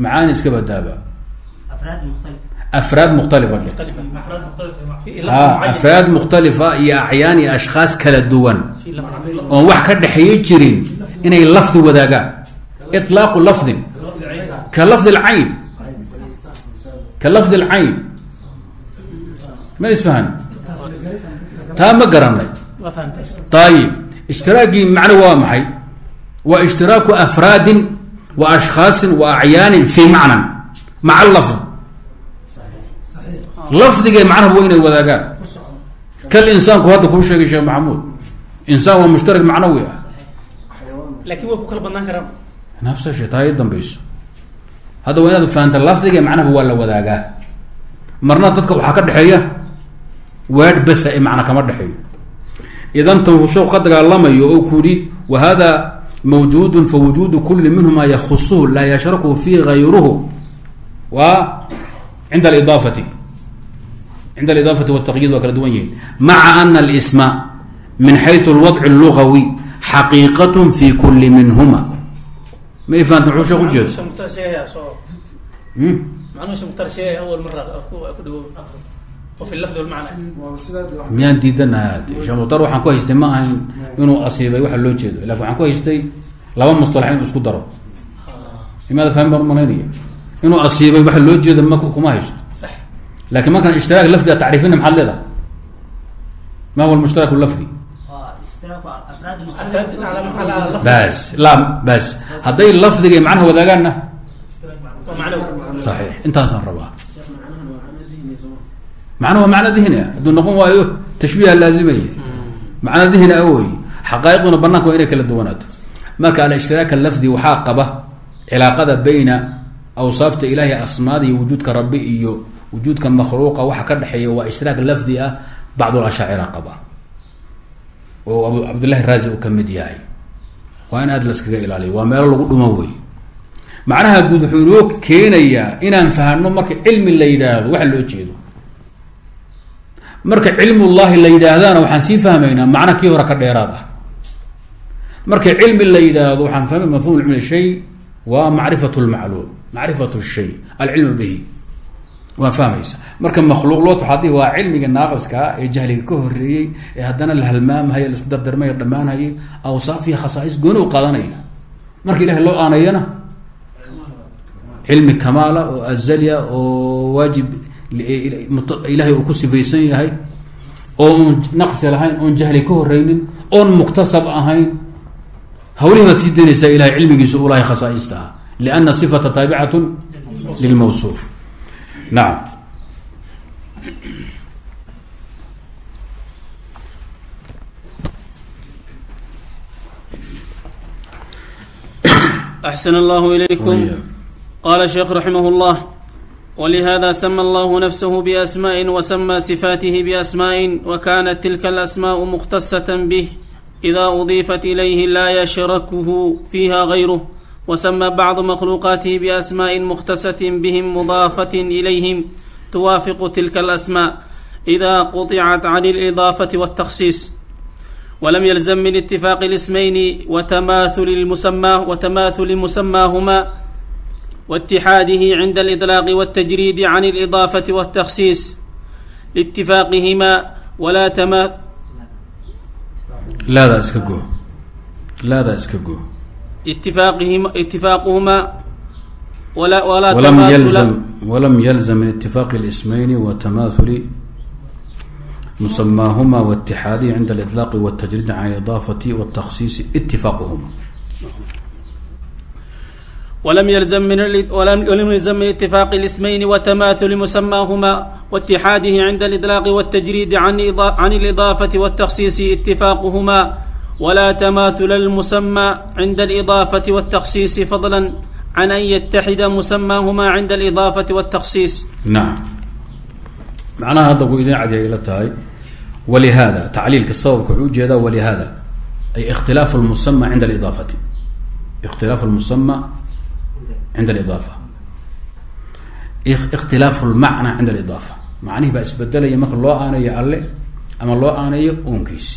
macaani iska badaaba. Afraad mukhtalifa afraad ah, mukhtalifa iyo acyaan iyo ashkhaas kala duwan. Oon wax ka dhexeeyo jirin inay lafdi wadaagaan. Ilaaqu lafdin. Ka lafdi lcayn ka lafdi lcayn ma isfahan? Taa ma garanay ayib ishtiraagii macno waa maxay? Waa ishtiraaku afraadin wa ashkhaasin wa acyaanin fi macnan. Maca lafd lafdigee macnaha waa inay wadaagaan. Kal insaanku hadda kuu sheegay sheekh maxamuud insaan waa mushtarak macnawi ah laakiin way ku kala badnaan karaan nafsa shay taa i dambayso. Hadda waa inaad fahamta lafdiga macnaha waa la wadaagaa. Marna dadka waxaa ka dhexeeya waadh basa ee macna kama dhexeeyo idan tu sheekhu ka dagaalamayo oo ku yihi wa hada mawjuudun fa wujuudu kuli minhuma yakhusuhu laa yashraku fi gayruhu wa cinda alidaafati. Cinda alidaafati waltaqyiid waa kala duwan yihiin maca ana alisma min xayثu alwadci اlugawi xaqiiqat fi kuli minhuma. Ma ifahanta muxuu sheekh ujeedo Miyaan diidanaha sheekh mukhtar waxaan ku haystay ma ahayn inuu asiibay waxa loo jeedo laakiin waxaan ku haystay laba mustalax inuu isku daro imaada fahmi baan u malaynaya inuu asiibay waxa loo jeedo ma kuma haysto laakiin markaan ishtiraak lafdiga tacriifina maxaad ma huwa lmushtarak lafdi bas la bas hadday lafdiga macnaha wadaagaanna saxiix intaasaan rabaa macna waa macno dihni ah hadduu noqon waayo tashbiiha laazimaya macno dihni ah wey xaqaa'iqduna banaanka waa inay kala duwanaato. Marka alishtiraaك lafdi waxaa qaba cilaaqada bayna awsaafta ilahi asmaada iyo wujuudka rabi iyo wujuudka makhluuqa. Waxa ka dhexeeya waa ishtiraak lafdi ah bacd lashaacira qaba. Oo abu cabdillahi raazi uu ka mid yahay. Waa in aad laskaga ilaaliyo. Waa meelo lagu dhumo wey macnaha guud wuxuu inoo keenayaa inaan fahano marka cilmi la yidhaahdo waxa loo jeedo marka cilmullahi la yidhaahdana waxaan sii fahmaynaa macna kii hore ka dheeraad ah. Marka cilmi la yidhaahdo waxaan fahmay mafhum cilmi shay waa macrifat lmacluum macrifat shay alcilmu bihi. Waan fahmaysa. Marka makhluuq loo taxadi waa cilmiga naaqiskaa ee jahliga ka horeeyey ee haddana la halmaamhaya la isku dardarmaya dhammaanhayay awsaaf iyo khasaais gooni qaadanaya marka ilahay loo aanayana cilmi kamaala oo azalya oo waajib ilaahay uu ku sifaysan yahay oo oon naqsi lahayn oon jahli ka horeynin oon muktasab ahayn. Hawlihii baad sii daynaysaa ilahay cilmigiisa u lahay khasaaista ah. Liana sifata taabicatun lilmawsuuf. Nacam axsan allahu ilaykum. Qaala sheekh raximah llah ولهذا سمى الله نفسه بأسماء وسمى صفاته بأسماء وكانت تلك الاسماء مختصة به إذا أضيفت إليه لا يشركه فيها غيره وسمى بعض مخلوقاته بأسماء مختصة بهم مضافة إليهم توافق تلك الاسماء إذا قطعت عن الإضافة والتخصيص ولم يلزم من اتفاق الاسمين وتماثل المسماه وتماثل مسماهما واتحاده عند الإطلاق والتجريد عن الإضافة والتخصيص لاتفاقهما ولا تما laada iska go laada iska go اتفاقهما اتفاقهما ولا ولا walam تماثل yalzam walam yalzam min itifaaqi اlismayni wa tamaahuli musamaahuma waاtixaadihi cinda ولم يلزم من ولم يلزم من اتفاق الاسمين وتماثل مسماهما واتحاده عند الإطلاق والتجريد عن عن الإضافة والتخصيص اتفاقهما ولا تماثل المسمى عند الإضافة والتخصيص فضلا عن أن يتحد مسماهما عند الإضافة والتخصيص نعم معناها هذا هو إذن عدي إلى تاي ولهذا تعليل السبب كعوجة ولهذا أي اختلاف المسمى عند الإضافة اختلاف المسمى cinda alidaafa ikhtilaaf lmacna cinda alidaafa macnihi baa isbedelaya marka loo aanayo alle ama loo aanayo uunkiisi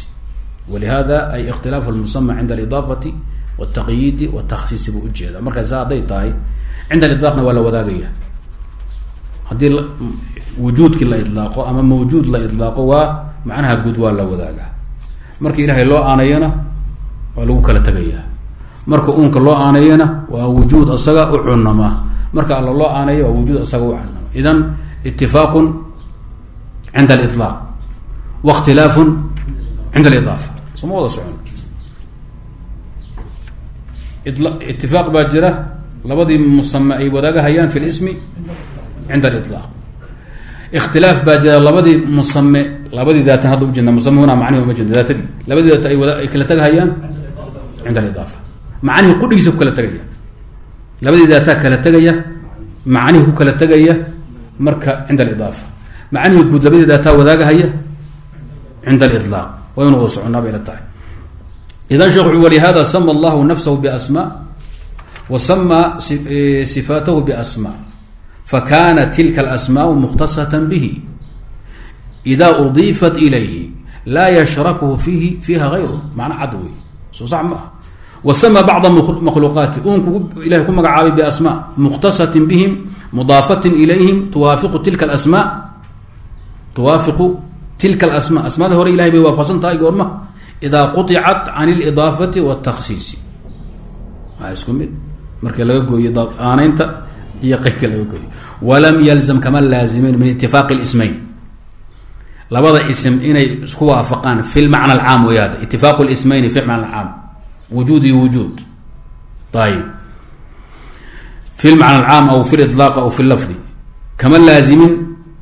walihada ay ikhtilaaf lmusama cinda alidaafati wاtaqyiidi watakhsiisi buu ujeeda marka sa hadday tahay cinda alidaafna waa la wadaagaya haddii wujuudkii la idlaaqo ama mawjuud la idlaaqo waa macnaha guud waa la wadaagaa marka ilaahay loo aanayana waa lagu kala tegayaa marka uunka loo aanayana waa wujuud isaga u cunama marka alla loo aanayo waa wujuud isaga u cunama idan itifaaqun cinda aliطlaaq waاkhtilaafun cinda alidaafa soma wada socon idla- itifaaq baa jira labadii musame ay wadaagahayaan fi lismi cinda aliطlaaq ikhtilaaf baa jira labadii musame labadii daatan hadda ujeedna musame huna macnihi uma jeedno daatadii labadii daata ay wada ay kala tegahayaan cinda alidaafa macnihii qudhigiisa ku kala tegaya labadii daataa kala tegaya macnihii ku kala tegaya marka cinda alidaafa. Macnihii guud labadii daataa wadaagahaya cinda aliطlaaq waynu wada soconaa bay la tahay. Idan sheekh wuxuu walihada sama allahu nafsahu biasma wa sama sifaatahu biasma fakana tilka alasmaau mukhtasata bihi. Ida udiifat ilayhi laa yashrakuhu fiihi fiiha gayru macna cad soo sax ma wasama bacda makhluuqaati uunku ilahay ku magacaabay biasma mukhtasatin bihim mudaafatin ilayhim tuwaafiqu tilka alasma tuwaafiqu tilka alasma asmaada hore ilahay bay waafaqsan tahay goorma idaa quطicat can اlidaafati wاtakhsiisi waa isku mid markii laga gooyo aanaynta iyo qeybtii laga gooyo walam yalzam kama laazimeyn min itifaaqi اlismayn labada ism inay isku waafaqaan fi lmacna alcaam wey hada itifaaqu lismayni fi macna alcaam wujuud iyo wujuud ayib fi lmacna alcaam aw fi liطlaaq aw fi lafdi kama laazimin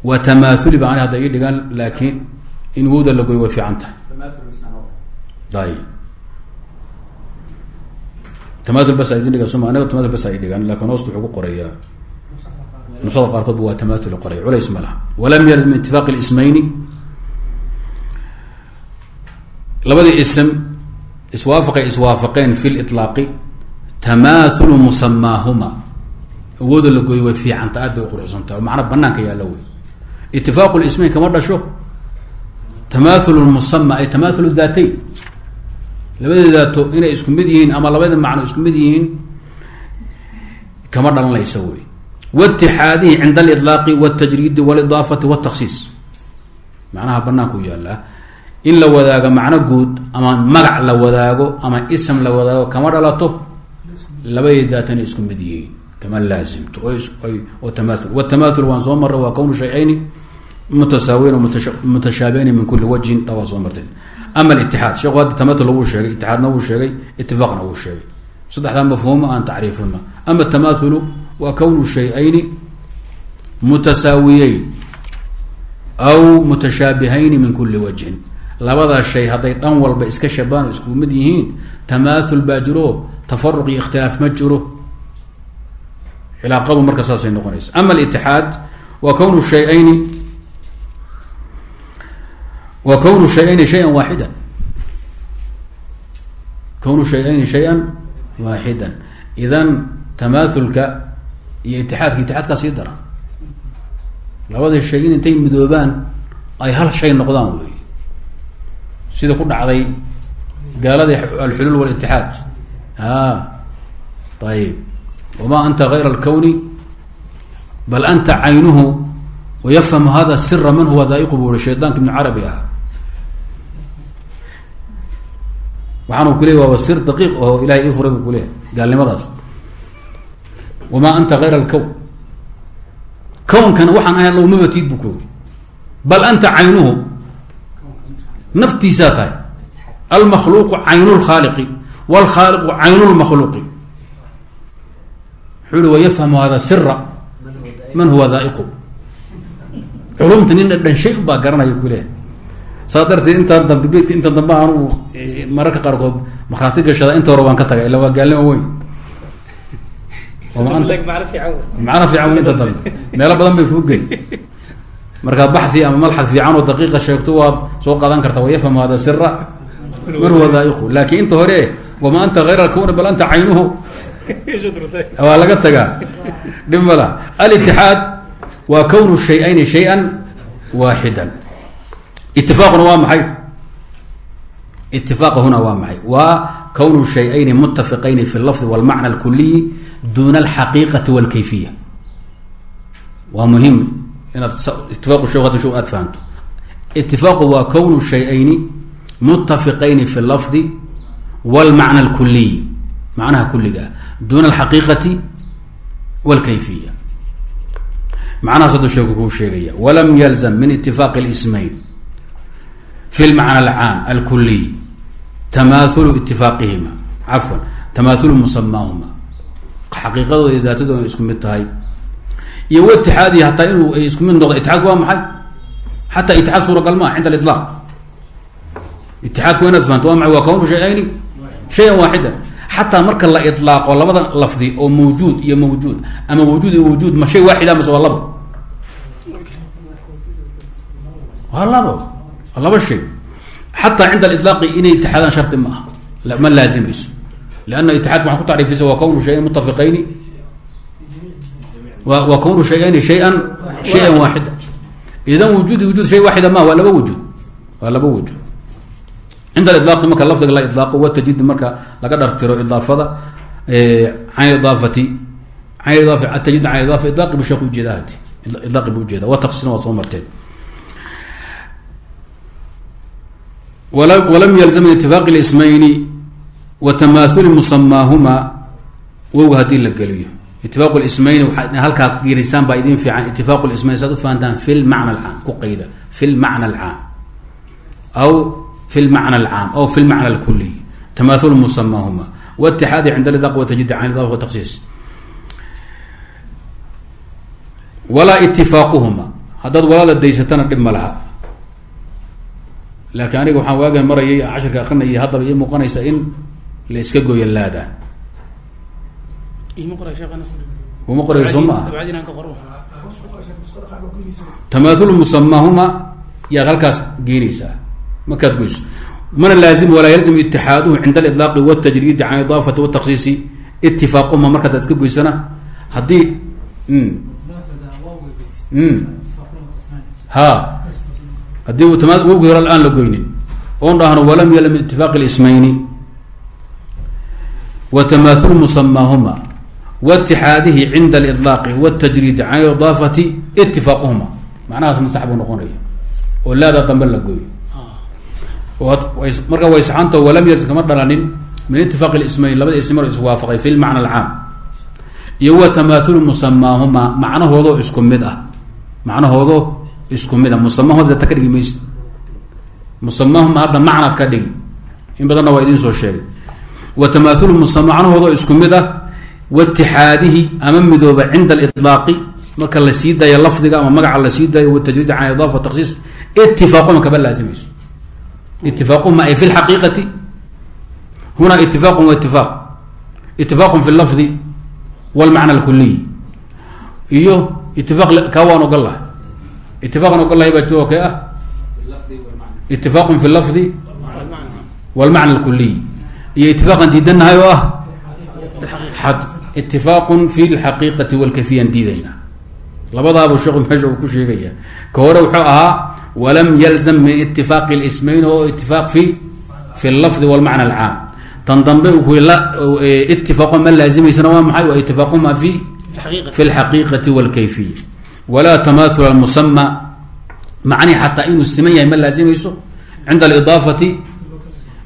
wa tamaahuli ba ani hadda ii dhigaan laakiin in wuuda la goyo way fiican tahay ayib tamaul bas idin dhigan soma anaga tamaul bas ay dhigaan laakiin hoosta wuxuu ku qorayaa nusada qaarkood ba waa tamaul qoraya culays ma laha walam yalzam min itifaaqi lismayni labadii ism iswaafaqay iswaafaqeen fi liطlaaqi tamaahulu musamaahuma awooda la gooyo way fiicanta aad bay uquruxsantaha oo macna banaanka yaalla wey itifaaqu lismayn kama dhasho tamaahul musama ay tamaahul daatayn labada daato inay isku mid yihiin ama labada macno isku mid yihiin kama dhalanaysa wey waitixaadihi cinda aliطlaaqi wاtajriidi walidaafati wاtakhsiis macnaha banaanku yaallaa in la wadaago macno guud ama magac la wadaago ama ism la wadaago kama dhalato? Labadii daata inay isku mid yihiin. Kama laazimto. Oo tamaul wtamaul waan soo maray waa kownu shayayni. Mutasaawiyin mutashaabihayn min kuli wajhin taa waa soo marteen ama alitixaad sheeku hadda tamatul wuu sheegay itixaadna wuu sheegay itifaaqna wuu sheegay. Saddexdaa mafhuuma aan tacriifina ama tamathulu waa kownu shay-ayni mutasaawiyeyn aw mutashaabihayni min kuli wajhin labada shay hadday dhan walba iska shabaan isku mid yihiin tamathul baa jiro tafaruq iyo ikhtilaaf ma jiro. Cilaaqadu marka saasay noqonaysa. Ama alitixaad waa kownu shay-ayni wa kownu shay-ayni shayan waaxidan kownu shay-ayni shay-an waaxidan idan tamaahulka iyo itixaadka itixaadkaa sii dara labada shay in intay midoobaan ay hal shay noqdaan wey sida ku dhacday gaaladii alxuluul walitixaad a ayib wama anta gayra alkowni bal anta caynuhu wayafhamu hada sira man huwa daa'iqu bu uri shaydaanka ibnu carabi ah. Waxaanu ku leey daqiiq oo ilahay ii furay bu kuleeyahy gaalnimadaas. Wamaa anta hayra alkown kownkan waxaan ahayn lowmaba tiid buu koogi bal anta caynuhu naftiisaa tahay. Almakhluuqu caynu lkhaaliqi wlkhaaliqu caynu lmakhluuqi wuxuu i wayafhamu hada sira man huwa daaiqu culumta nin dhanshay baa garanaya ku leehay saa darteed intaan dambe beedka inta dambe anugu mararka qaarkood markhaati gashada inta hore waan ka tagay illa waa gaalnimo weyn. Macno fiican inta dambe. Meelo badan bay kuu geli markaad baxi ama malxad fiican oo daqiiqa sheegto waad soo qaadan karta wayafhamu hada sira man huwa daaiqu laakiin inta hore wama anta hayr alkawna bal anta caynuhu. Waa laga tagaa. Dhib mala alitixaad waa kownu shay-ayni shay-an waaxidan itifaaquna waa maxay? Itifaqa huna waa maxay? Waa kownu shay-ayni mutafiqayni fi lafdi walmacna alkuliyi duna alxaqiiqati walkayfiya waa muhiim inaad itifaaqu shek hada sho aad fahamto itifaaqu waa kownu shay-ayni mutafiqayni fi lafdi walmacna alkuliy macnaha kuligaa duna alxaqiiqati walkayfiya macnahaas hadda sheeku kuu sheegaya walam yalzam min itifaaqi اlismayn fi lmacna alcaam alkuliy tamaahulu itifaaqihima cafwan tamaahulu musamaahuma xaqiiqadooda iyo daatadooda isku mid tahay iyo watixaadihi hataa inuu isku mid noqdo itixaadku waa maxay? Xataa itixaad suuragal maa cinda aliطlaaq itixaadku waa inaad fahanto waa maxay? Waa kawnu shay-ayni shay-an waaxidan xataa marka la ilaaqo labada lafdi oo mawjuud iyo mawjuud ama mawjuud iyo mawjuud ma shay waaxida mase waa labo? Waa labo. Waa laba shay. Xataa cinda aliطlaaqi inay ma aha. Ma laazimayso lanna itixaadka waxaa ku tacriifisa waa kawnu shayan mutafiqayni wa waa kawnu shay-ayni shay-an shay-an waaxida idan wujuud iyo wujuud shay waaxida ma waa laba wujuud. Waa laba wujuud. Cinda aliطlaaqi marka lafdiga la ilaaqo watajid marka laga dhartiro idaafada can idaafati atajid can idaafa ilaaqi bu sheek ujeeda hadi ilaaqi bu ujeeda wa taqsiisna waad soo marteen. Walam yalzam min itifaaqi اlismayni wa tamaahuli musamaahuma wowga haddii la geliyo itifaaqu lismayni waxaad halkaa gerisaan baa idin fiican itifaaqu lismayn saad ufahantaan fi lmacna alcaam ku qayda fi lmacna alcaam aw fi lmacna alcaam aw fi lmacna alkuliy tamaahulu musamaahuma wاtixaadi cinda lidaq watajidi can idafa wataqsiis walaa itifaaquhuma haddaad walaada daysatana dhib ma laha laakiin aniga waxaan waagan marayay cashirka akrinayay haddaba ii in la iska gooyo uma qorayo soo ma tamaahulu musamaahuma yaad halkaas geenaysaa markaad goyso mana laazim walaa yalzim itixaaduhu cinda aliطlaaqi wاtajriidi can idaafati wataksiisi itifaaquhuma markaad iska goysana haddii ha haddii wowgii hore aan la goynin oon dhahno walam yal min itifaaqi اlismayni wa tamaahulu musamaahuma waitixaadihi cinda aliطlaaqi wاtajriidi can idaafati itifaaquhuma macnahaasna sax buu noqonaya oo laada dambe la gooyo marka way saxanta walam yalzim kama dhalanin min itifaaq اlismayn labada ismar iswaafaqay fi lmacna alcaam iyo wa tamaahulu musamaahuma macnahoodoo isku mid ah macnahoodoo isku mid ah musamahooda ta ka dhigi maysid musamaahuma hadda macnaad ka dhigi in badanna waa idiin soo sheegay wa tamaahulu musa macnahoodoo isku mid ah waitixaadihi ama midooba cinda aliطlaaqi marka la sii daayo lafdiga ama magaca la sii daayo watajriid can idaafa taksiis itifaaquma kaba laazimayso itifaaquma ay fi lxaqiiqati huna itifaaqun wa itifaaq itifaaqun fi lafdi walmacna alkuliy iyo itifaaq kaa waan ogol lahay itifaaqan ogol lahay baa jiro oo kee ah itifaaqun fi lafdi walmacna alkuliy iyo ah xad itifaaqun fi lxaqiiqati walkayfiyaan diidayna. Labadaaba sheekhu meesha uu ku sheegaya. Ka hore wuxuu ahaa walam yalzam min itifaaqi اlismayn oo itifaaq fi fi lafdi walmacna alcaam. Tan dambe itifaaqo ma laazimaysana waa maxay? Waa itifaaquma fi fi lxaqiiqati walkayfiya. Walaa tamaahul musama macnihi xataa inuu siman yahay ma laazimayso cinda alidaafati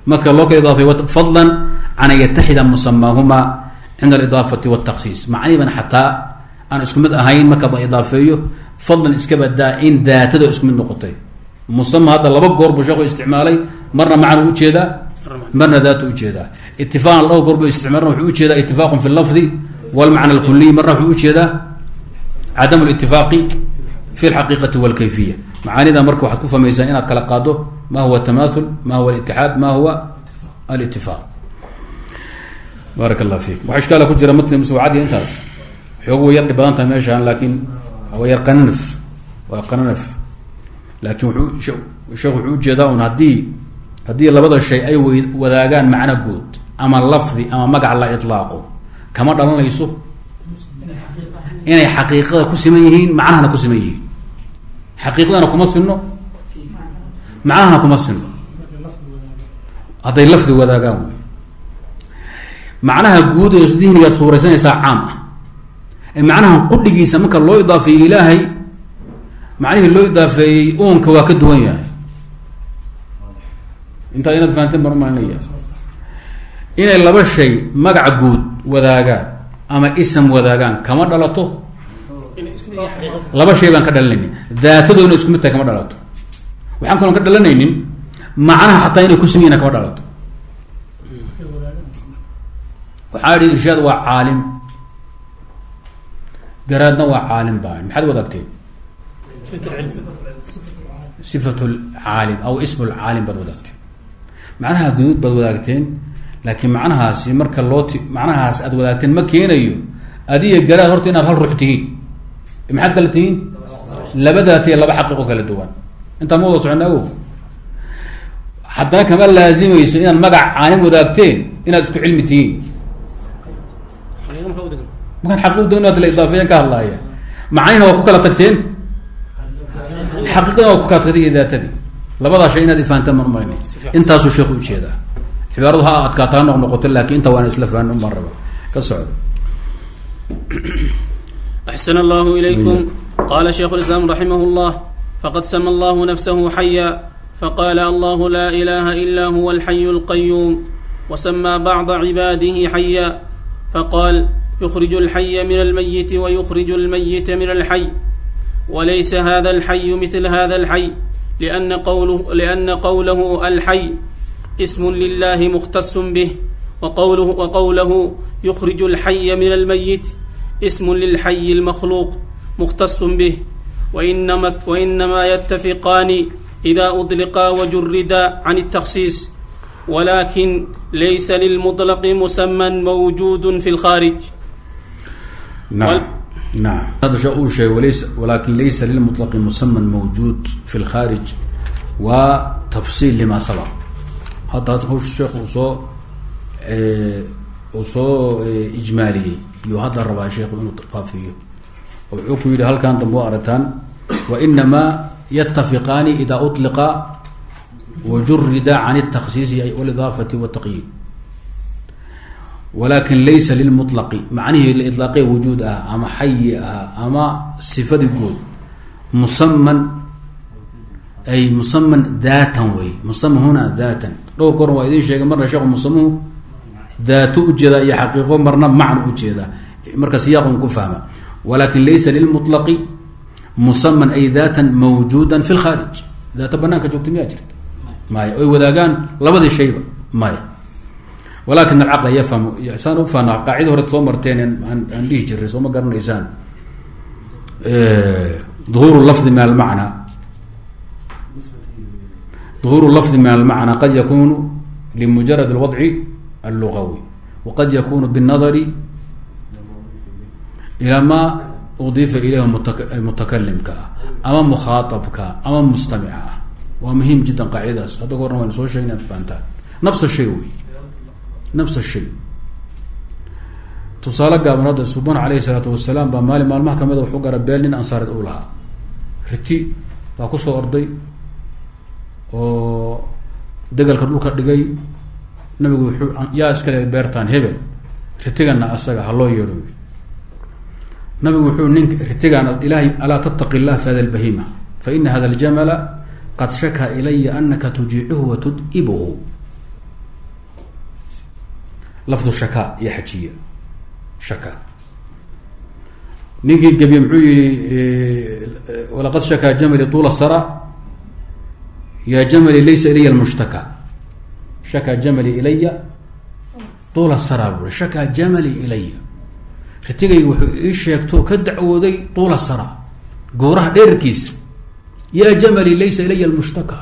marka loo kala idaafay fadla can an yataxida musamaahuma cinda alidaafati wاtaqsiis macnihiban xataa aan isku mid ahayn marka la idaafeeyo fadlan iska badaa in daatada isku mid noqotay musama hadda laba goor buu sheekhu isticmaalay marna macnu u jeedaa marna daatu u jeedaa itifaaqan laba goor buu isticmaalna wuxuu u jeedaa itifaaqun fi lafdi walmacna alkuliy marna wuxuu u jeedaa cadam litifaaqi fi lxaqiiqati walkayfiya macaanida marka waxaad ku fahmaysaa inaad kala qaado ma huwa tamathul ma huwa alitixaad ma huwa alitifaq baarak allah fiik. Waxa ishkaala ku jira matni musawacadi intaas. Xoog way yar dhib badan tahay meeshaan laakiin waa yar qananaf. Waa qananaf. Laakiin wuxuu sheekh wuxuu u jeedaa un haddii haddii labada shay ay way wadaagaan macno guud ama lafdi ama magac la itlaaqo kama dhalanayso? Inay xaqiiqada ku siman yihiin macnahana ku siman yihiin. Xaqiiqadana kuma sinno? Macnahana kuma sinno. Hadday lafdi wadaagaan macnaha guud ee dihnigaad suuraysanaysaa caam ah. Ee macnaha qudhigiisa marka loo idaafeeyey ilaahay macnihii loo idaafeeyey uunka waa ka duwan yahay. Intaa inaad fahanteen baan inay laba shay magac guud wadaagaan ama ism wadaagaan kama dhalato? Laba shay baan ka dhalanaynin. Daatadoona isku mid tahay kama dhalato. Waxaan kaloon ka dhalanaynin macnaha xataa inay kusimiyina kama dhalato waxaa idhi irshaad waa caalim. Garaadna waa caalim baa maxaad wadaagteen sifat lcaalim aw ismu lcaalim baad wadaagteen macnaha guduud baad wadaagteen laakiin macnahaasi marka loo ti macnahaas aad wadaagteen ma keenayo. Adiga garaad horta inaad hal ruux tihiin. Maxaad kala tihiin? Labadaatiya laba xaqiiqo kala duwan. Intaa ma wada socona ago haddana kama laazimayso inaad magac caalim wadaagteen inaad isku cilmi tihiin markaan xaqiiqda inaad la idaafeeyaan ka hadlaaya macnihina waa ku kala tagteen xaqiiqadana waa ku kala tagtay iyo daatadii labadaa shay inaad ifahantaan maan umalayna intaasuu sheekhu ujeedaa cibaaradu ha adkaataa noq noqoto laakiin inta waana isla fahan umaan raba ka socda أحسن الله إليكم قال شيخ الإسلام رحمه الله فقد سمى الله نفسه حيا فقال الله لا إله إلا هو الحي القيوم وسمى بعض عباده حيا فقال يخرج الحي من الميت ويخرج الميت من الحي وليس هذا الحي مثل هذا الحي لأن قوله, لأن قوله الحي اسم لله مختص به وقوله, وقوله يخرج الحي من الميت اسم للحي المخلوق مختص به وإنما, وإنما يتفقان إذا أطلقا وجردا عن التخصيص ولكن ليس للمطلق مسمى موجود في الخارج نعم نعم هذا شيء شيء وليس ولكن ليس للمطلق مسمى موجود في الخارج وتفصيل لما سبق هذا هو الشيخ وصو وصو إجمالي يو هذا الربع شيخ إنه فافيه وحكم يدي هل كان ضمو أرتان وإنما يتفقان إذا أطلق وجرد عن التخصيص والإضافة walakin laysa lilmulaqi macnihii ilaaqe wujuud ah ama xayi ah ama sifadi guud musaman ay musaman daatan wey musama huna daatan dhowr kor waa idin sheegay marna sheekhu musamuhu daatu ujeeda iyo xaqiiqo marna macna ujeeda marka siyaaqun ku fahma walakin laysa lilmulaqi musaman ay daatan mawjuudan fi lkhaarij daata banaanka joogta miyaa jirta maya ay wadaagaan labadii shayba maya العقل يفهم إنسان وفهم قاعدة هرت سو مرتين أن أن ليه جري سو ما قرن إنسان إيه ظهور اللفظ من المعنى ظهور اللفظ من المعنى قد يكون لمجرد الوضع اللغوي وقد يكون بالنظر إلى ما أضيف إليه المتكلم كا أما مخاطب كا أما مستمع ومهم جدا قاعدة هذا قرنا وين سو شيء فهمتها نفس الشيء وي nafs shay tusaale gaaban hadda suban aleyhi salaatu wasalaam baa maalin maalmaha kamida wuxuu gara beel nin ansaareed u lahaa riti baa ku soo orday oo degalka dhulka dhigay nabigu wuxuu yaa iskale beertaan hebel ritigana asaga haloo yeedho nabigu wuxuu nin ritigana ilahay alaa tattaqi llah fi hada lbahima faina hada ljamala qad shaka ilaya anaka tujiicuhu watud'ibhu lafdu shakaa iyo xajiya shaka. Ninkii gebiye muxuu yihi walaqad shakaa jamali tuula sara ya jamali laysa ilaya lmushtaka shakaa jamali ilaya tuula sara bui shakaa jamali ilaya ritigay wuxuu ii sheegto ka dacwooday tuula sara. Gooraha dheerarkiisa ya jamali laysa ilaya lmushtaka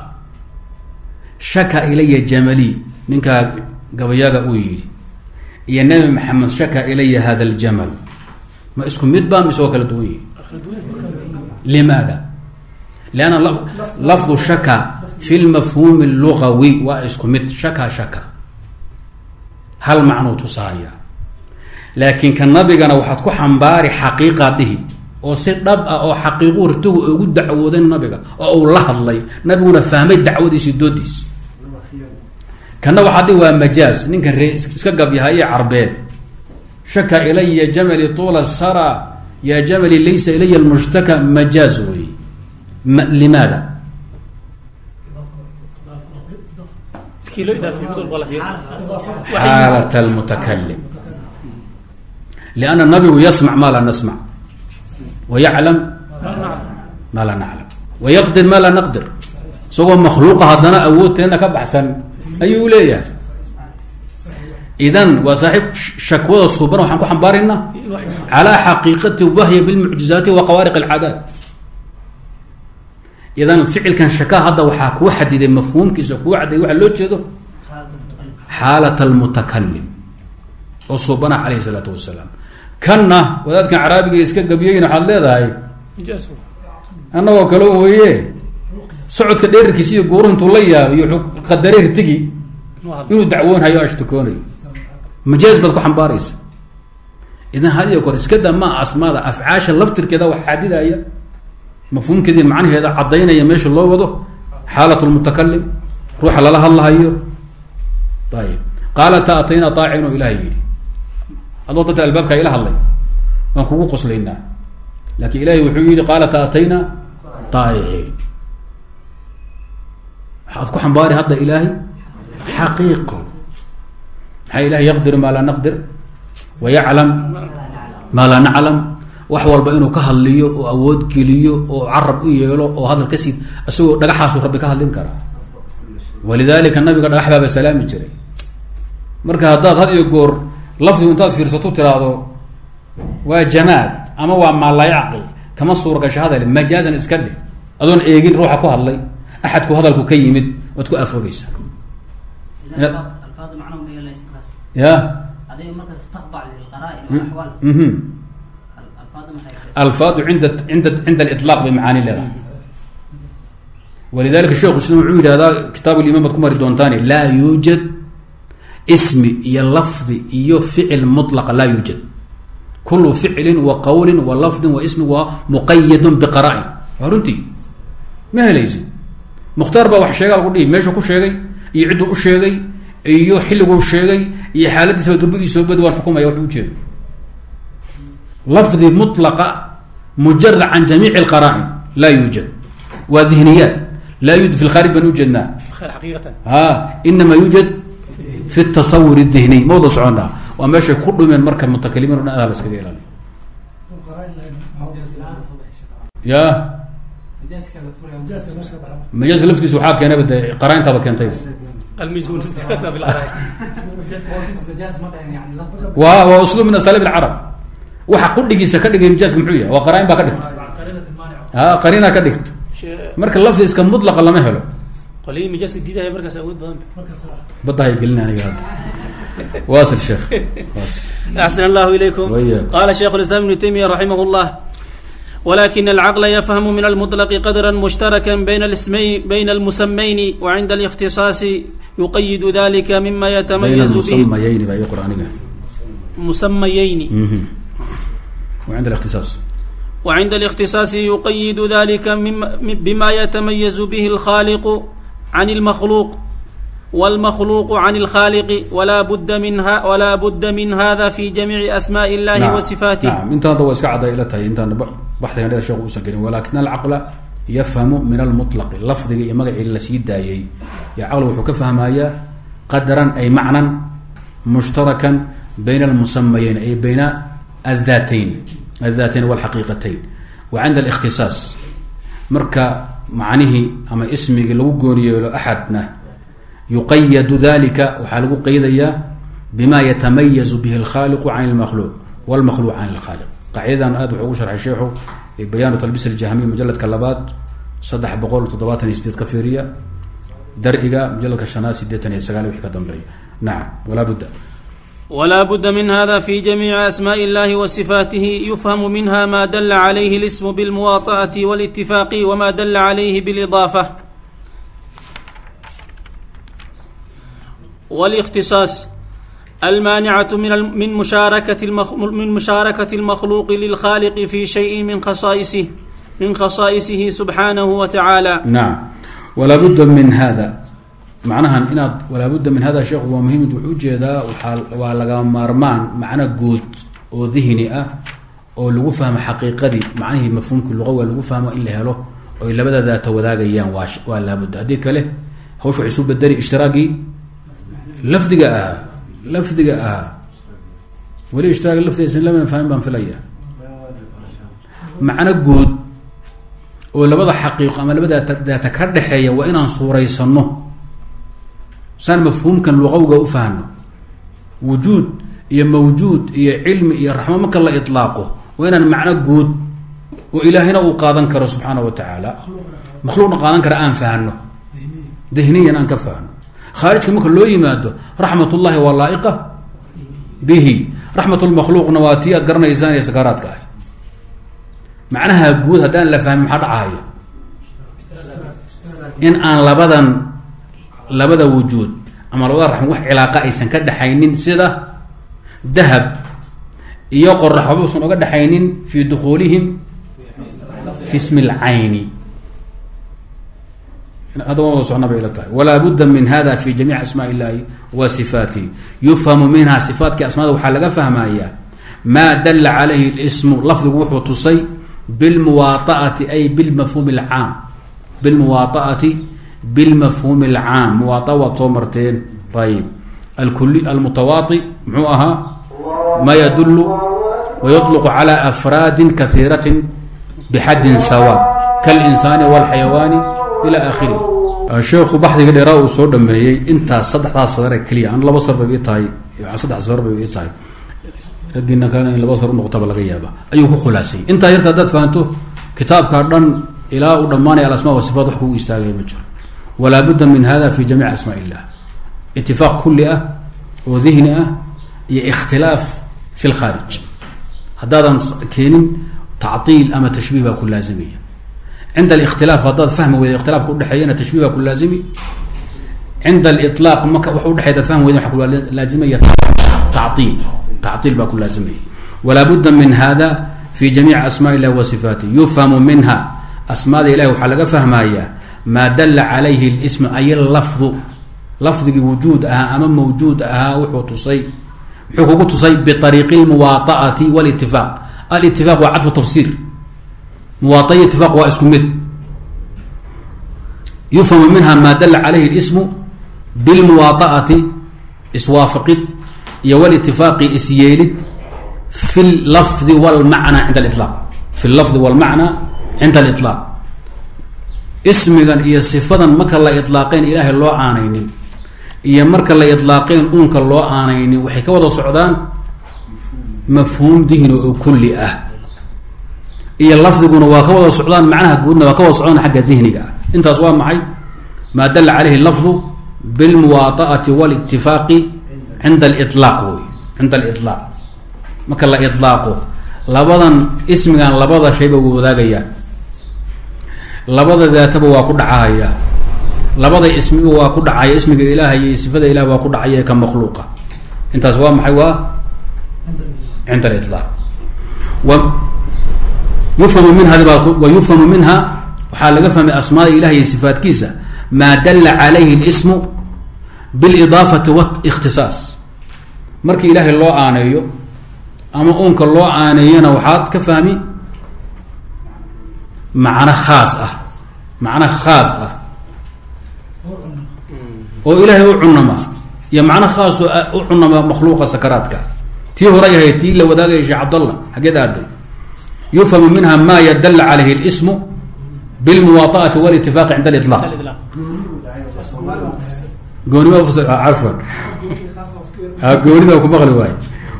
shaka ilaya jamali. Ninkaa gabayaaga uu yidhi iyo nabi maxamed shaka ilaya hada aljamal. Ma isku mid baa mise oo kala duwan yihi limaada? Lianna lafdu shaka fi lmafhuumi lugawi waa isku mid shaka shaka. Hal macnuu tusaaya. Laakiin ka nabigana waxaad ku xambaari xaqiiqaa dhihi oo si dhab ah oo xaqiiquu ritugu ugu dacwooday nabiga oo uu la hadlay nabiguna fahmay dacwadiisi doodiisi kana waxaa dhihi waa majaaz. Ninkan ree iska gabyahaye carbeed. Shaka ilaya jamali tuula sara. Ya jamali laysa ilaya lmushtaka majaaz wey. Limaada? Xaalat almutakalim lianna nabigu yasmac ma laa nasmac wayaclam ma laa naclam wayaqdir ma laa naqdir. Isagoo makhluuqa haddana awoodteena ka baxsan ayuu leeyahay. Idan waa saaxiib shakwada suuban waxaan ku xambaaraynaa calaa xaqiiqati wahya bilmucjizaati wa qawaariq alcaadaat. Idan ficilkan shaka hadda waxaa kuu xadiday mafhuumkiisa kuu cadday waxaa loo jeedo xaalat almutakalim oo suubana calayhi salaatu wasalaam. Kanna wadaadkan caraabiga iska gabiyeyna waxaad leedahay annagoo kale weye socodka dheerarkiisa iyo guuru intuu la yaabiyo wuxuu qadaray ritigi Inuu hadlo. inuu dacwoon hayo ashtakoonayo majaaz baad ku xambaaraysa. Idan had iyo goor iska daa maa asmaada afcaasha laftirkeeda wax xadidaya mafhuumkeedi macnaheeda cadaynaya meesha loo wado xaalat lmutakalim ruuxa lala hadlahayo. Ayib qaalata atayna aacin oo ilahay yidhi. Adoo dadka albaabka ila hadlay waan kugu qoslaynaa laakin ilahay wuxuu yihi qaalata atayna aa'iciin waxaad ku xambaari hadda ilaahay? Xaqiiqo. Maxaa ilahay yaqdiru maa laa naqdir? Wayaclam maa laa naclam? Wax walba inuu ka hadliyo oo awood geliyo oo carab u yeelo oo hadal ka sii isagoo dhagaxaasuu rabbi ka hadlin karaa walidalika nabiga dhagax baaba salaami jiray. Marka haddaad had iyo goor lafdigu intaad fiirsato tiraahdo waa jamaad ama waa maalayacqi kama suuragasho hadal majaazan iska dhig adoon eegin ruuxa ku hadlay axadku hadalku ka yimid waad ku afooreysa ya alfaadu inda inda cinda alilaq bay macaani leedahay walidalika shekhu islam wuxuu yihahdaa kitaab liman baad ku mari doontaani laa yuujad ismi iyo lafdi iyo ficil mulaqa laa yuujad kulu ficlin wa qawlin wa lafdin wa ismin wa muqayadun biqara'in waa runtii ma helaysi mukhtaar baa wax sheega lagu dhihi meeshuu ku sheegay iyo cidduu u sheegay iyo xilliguu sheegay iyo xaaladiisaba durbadiisoo badi waan xukumaya wax ujeedo lafdi mutlaqa mujarad can jamiic alqaraa-in laa yuujad waa dihniyaat laa yuujad fi lkhaarij baan ujeednaa a inama yuujad fi tasawur dihniy ma wada soconaa waa meeshay ku dhumeen marka mutakalimiin o dhan adaa la iskaga ilaaliy ya majaaska laftiisa waxaa keenayba de qarayntaaba keentay. Wa waa uslub min asalib carab waxa qudhigiisa ka dhigay majaaska muxuu yahay? Waa qarain baa ka dhigta a qariina ka dhigta marka lafdi iska mutlaqa lama helo. Badahay gelina aniga hadda. Wasil sheekh axsan allahu ilaykum. Qala shaykh lislaam ibnu taymiya raximah llah ولكن العقل يفهم من المطلق قدرا مشتركا بين الاسمين بين المسمين وعند الاختصاص يقيد ذلك مما يتميز به المسميين بأي قرآن مسميين وعند الاختصاص وعند الاختصاص يقيد ذلك مما بما يتميز به الخالق عن المخلوق والمخلوق عن الخالق ولا بد منها ولا بد من هذا في جميع أسماء الله نعم. وصفاته نعم inta hadda waa iska cadday ila tahay intaan baxdiga dheer sheekhu usan gelin walakin alcaqla yafhamu min almutlaqi lafdiga iyo magacii lasii daayey yo caqli wuxuu ka fahmayaa qadaran ay macnan mushtarakan bayna almusamayeyn ay bayna addaatayn addaatayn walxaqiiqatayn wa cinda alikhtisaas marka macnihii ama ismigii yuqayadu dalika waxaa lagu qeydayaa bima yatamayazu bihi alkhaaliqu can lmakhluuq wlmakhluuq can lkhaaliq qaacidadan aad wuxuu ugu sharxay sheekhu bayaanu talbis aljahmiya mujaladka labaad saddex boqol toddobaatan iyo sideed ka fiiriya dar-iga mujaladka shanaad sideetan iyo sagaal wixii ka dambeeya nacam walaa budda ولا بد من هذا في جميع أسماء الله وصفاته يفهم منها ما دل عليه الاسم بالمواطأة والاتفاق وما دل عليه بالإضافة والاختصاص المانعة من الم- من مشاركة المخ من مشاركة المخلوق للخالق في شيء من خصائصه من خصائصه سبحانه وتعالى nacam walaa budda min hada macnahan inaad walaa budda min hada sheekhu waa muhiim wuxuu ujeedaa waxaa waa laga maarmaan macno guud oo dihni ah oo lagu fahmo xaqiiqadii macnihii mafhuumkii luqa waa lagu fahmo in la helo oy labada daata wadaagayaan waa sh- waa laabudda haddii kale hawsha waxay isu bedeli ishtiraagii lafdiga ahaa lafdiga ahaa weli ishtiraaga lafdiga isan lamana fahmin baan filaya. Macno guud oo labada xaqiiqo ama labada daata- ka dhexeeya waa inaan suuraysano saan mafhuumkan luqawga u fahno. Wujuud iyo mawjuud iyo cilmi iyo raxmo marka la ilaaqo waa inaan macno guud oo ilaahayna uu qaadan karo subxaana wa tacaala. Makhluuqna qaadan kara aan fahno. Dihniyan aan ka fahno khaarijka marka loo yimaado raxmat ullahi waa laa'iqa bihi. Raxmat lmakhluuqna waa tii aad garanaysaan iyo sakaraadka ah. Macnaha guud haddaan la fahmin maxaa dhacahaya in aan labadan labada wujuud ama labada raxmo wax cilaaqa aysan ka dhexaynin sida dahab iyo qorax waxba usan oga dhexaynin fi dukuulihim fi ismi lcayni hadda waa wada socna bay ila tahay walaa budda min hada fi jamiici asmaa illahi wa sifaatihi yufhamu minha sifaatkii asmaada waxaa laga fahmaya ma dala calayhi lismu lafdigu wuxuu tusay bilmuwaaaati ay bilmafhuumi lcaam bilmuwaaaati bilmafhuumi alcaam muwaaa waad soo marteen ayib alkuli almutawaai muxuu ahaa ma yadulu wayطlqu calى afraadi kaiirati bxadin sawa kalinsaani wاlxayawaani ilى akhirih sheekhu baxdiga dheeraa uu soo dhameeyey intaas saddexdaas sadare keliya an laba sar bay ii tahay saddex sar ii tahay. Raggiina kalena in laba sar unoqotaba laga yaaba ayuu ku khulaasayy intaa yarta haddaad fahanto kitaabkaa dhan ilaa uu dhammaanaya alasma wasifaat wax kugu istaagaya ma jiro. Walaa budda min hada fi jamiici asmaa illah itifaaq kulli ah oo dihni ah iyo ikhtilaaf fi lkhaarij haddaadan keenin tactiil ama tashbiih baa ku laazimaya cinda alikhtilaaf haddaad fahmi weyda ikhtilaafka udhexeeyana tashbiih baa ku laazimi cinda aliطlaaq maka wax udhexey adaad fahmi weyda waxa ku laazimaya tactiil tactiil baa ku laazimaya walaa budda min hada fi jamiici asmaa illahi wa sifaatih yufhamu minha asmaada ilahi waxaa laga fahmaya maa dala calayhi اlism ay lafdu lafdigii wujuud ahaa ama mawjuud ahaa wuxuu tusay muxuu kugu tusay biariiqi lmuwaaaati wlitifaaq alitifaaq waa cadfu tafsiir muwaaa itifaaq waa isku mid yufhamu minha maa dala calayhi اlismu bilmuwaaaati iswaafaqid iyo wlitifaaqi isyeelid fi lafdi wlmacna cinda alilaq fi lafdi wاlmacna cinda aliطlaaq ismigan iyo sifadan marka la ilaaqeen ilaahay loo aanaynin iyo marka la ilaaqeen uunka loo aanaynin waxay ka wada socdaan mafhuum dihni oo kulli ah iyo lafdiguna waa ka wada socdaan macnaha guudna waa ka wada socdaan agga dihniga intaas waa maxay? Maa dala caleyhi lafdu bilmuwaaaati wlitifaaqi cinda alilaq wey cinda alilaaq marka la ilaaqo labadan ismigan labada shayba wuu wadaagayaa. Labada daataba waa ku dhacahaya labada ismiba waa ku dhacaya ismiga ilaah iyo sifada ilah waa ku dhacaya ka makhluuqa. Intaas waa maxay? Waa cinda alilaaq yufhamu minha wa yufhamu minha waxaa laga fahmay asmaada ilahi iyo sifaatkiisa maa dala calayhi اlismu bilidaafati wاkhtisaas markii ilaahay loo aaneeyo ama uunka loo aaneeyana waxaad ka fahmi macno khaas ah macno khaas ah oo ilaahay u cunama iyo macno khaasoo u cunama makhluuqa sakaraadka tii horay ahayd tii la wadaagaya sheekh cabdallah xaggeed aaday yufhamu minha ma ydl عalayh اlsm bاlmuwaطaأaةi wاlاtifaaqi cinda اliطlaq الإطلاق. goonima afan goonida ku maqli waaye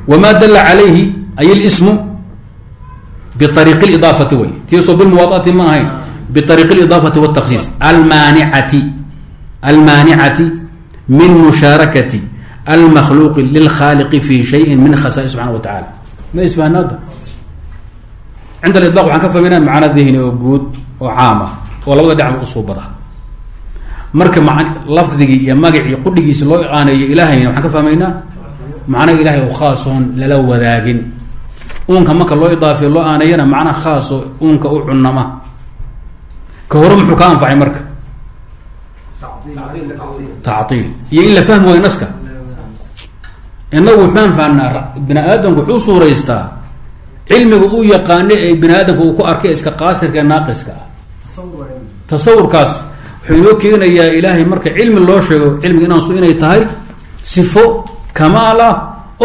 wma dala عalayhi ay اlsmu bطariiq اliضaafati way tiisoo bilmuwaطaati ma ahayn bطariiq اliضaafati wالتksiis almanicati almaanicati min mushaarakati almakhluuqi lilkhaaliqi fi shayi min khasaais subxana wa tacala ma isfahnaada cinda aliطlaq waxaan ka fahmaynaa macna dihni oo guud oo caam ah oo labada dhinac usuubada marka ma lafdigii iyo magacii qudhigiisi loo iqaaneeyo ilaahayna waxaan ka fahmaynaa macna ilahay oo khaasoon lala wadaagin. Uunka marka loo idaafiyo loo aaneeyana macna khaaso uunka u cunama ka hore muxuu ka anfacay marka? Tactiil iyo in la fahmi waayo naska inagu waxaan fahnaa bini aadamku wuxuu suuraystaa cilmiga uu yaqaano ee bini aadamka uu ku arkay iska qaasirka ee naaqiska. Ah tasawurkaas wuxuu inoo keenayaa ilaahay marka cilmi loo sheego cilmiga inaasu inay tahay sifo kamaal ah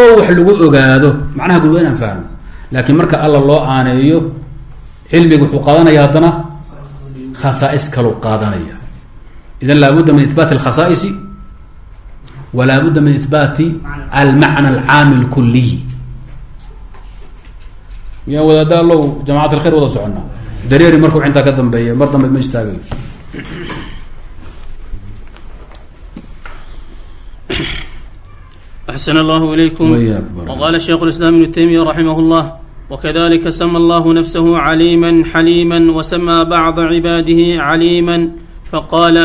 oo wax lagu ogaado. Macnaha guud waa inaan fahno laakiin marka alla loo aaneeyo cilmiga wuxuu qaadanaya haddana khasaais kalau qaadanaya. Idan laabudda min ihbaati alkhasaa'isi walaa budda min ihbaati almacna alcaami lkuliy ya wadaada low jamacat khayr wada socona dareeri markuu intaa ka dambeey mar dambe ma istaagay. أxsن اllه إlyكم وqاl شhيkh الإسلام iبن تيمyة رحimه الله وkذlika sمى اllه نفسه عlيmا xليmا وsmى bعض عباaده عlيmا fqاl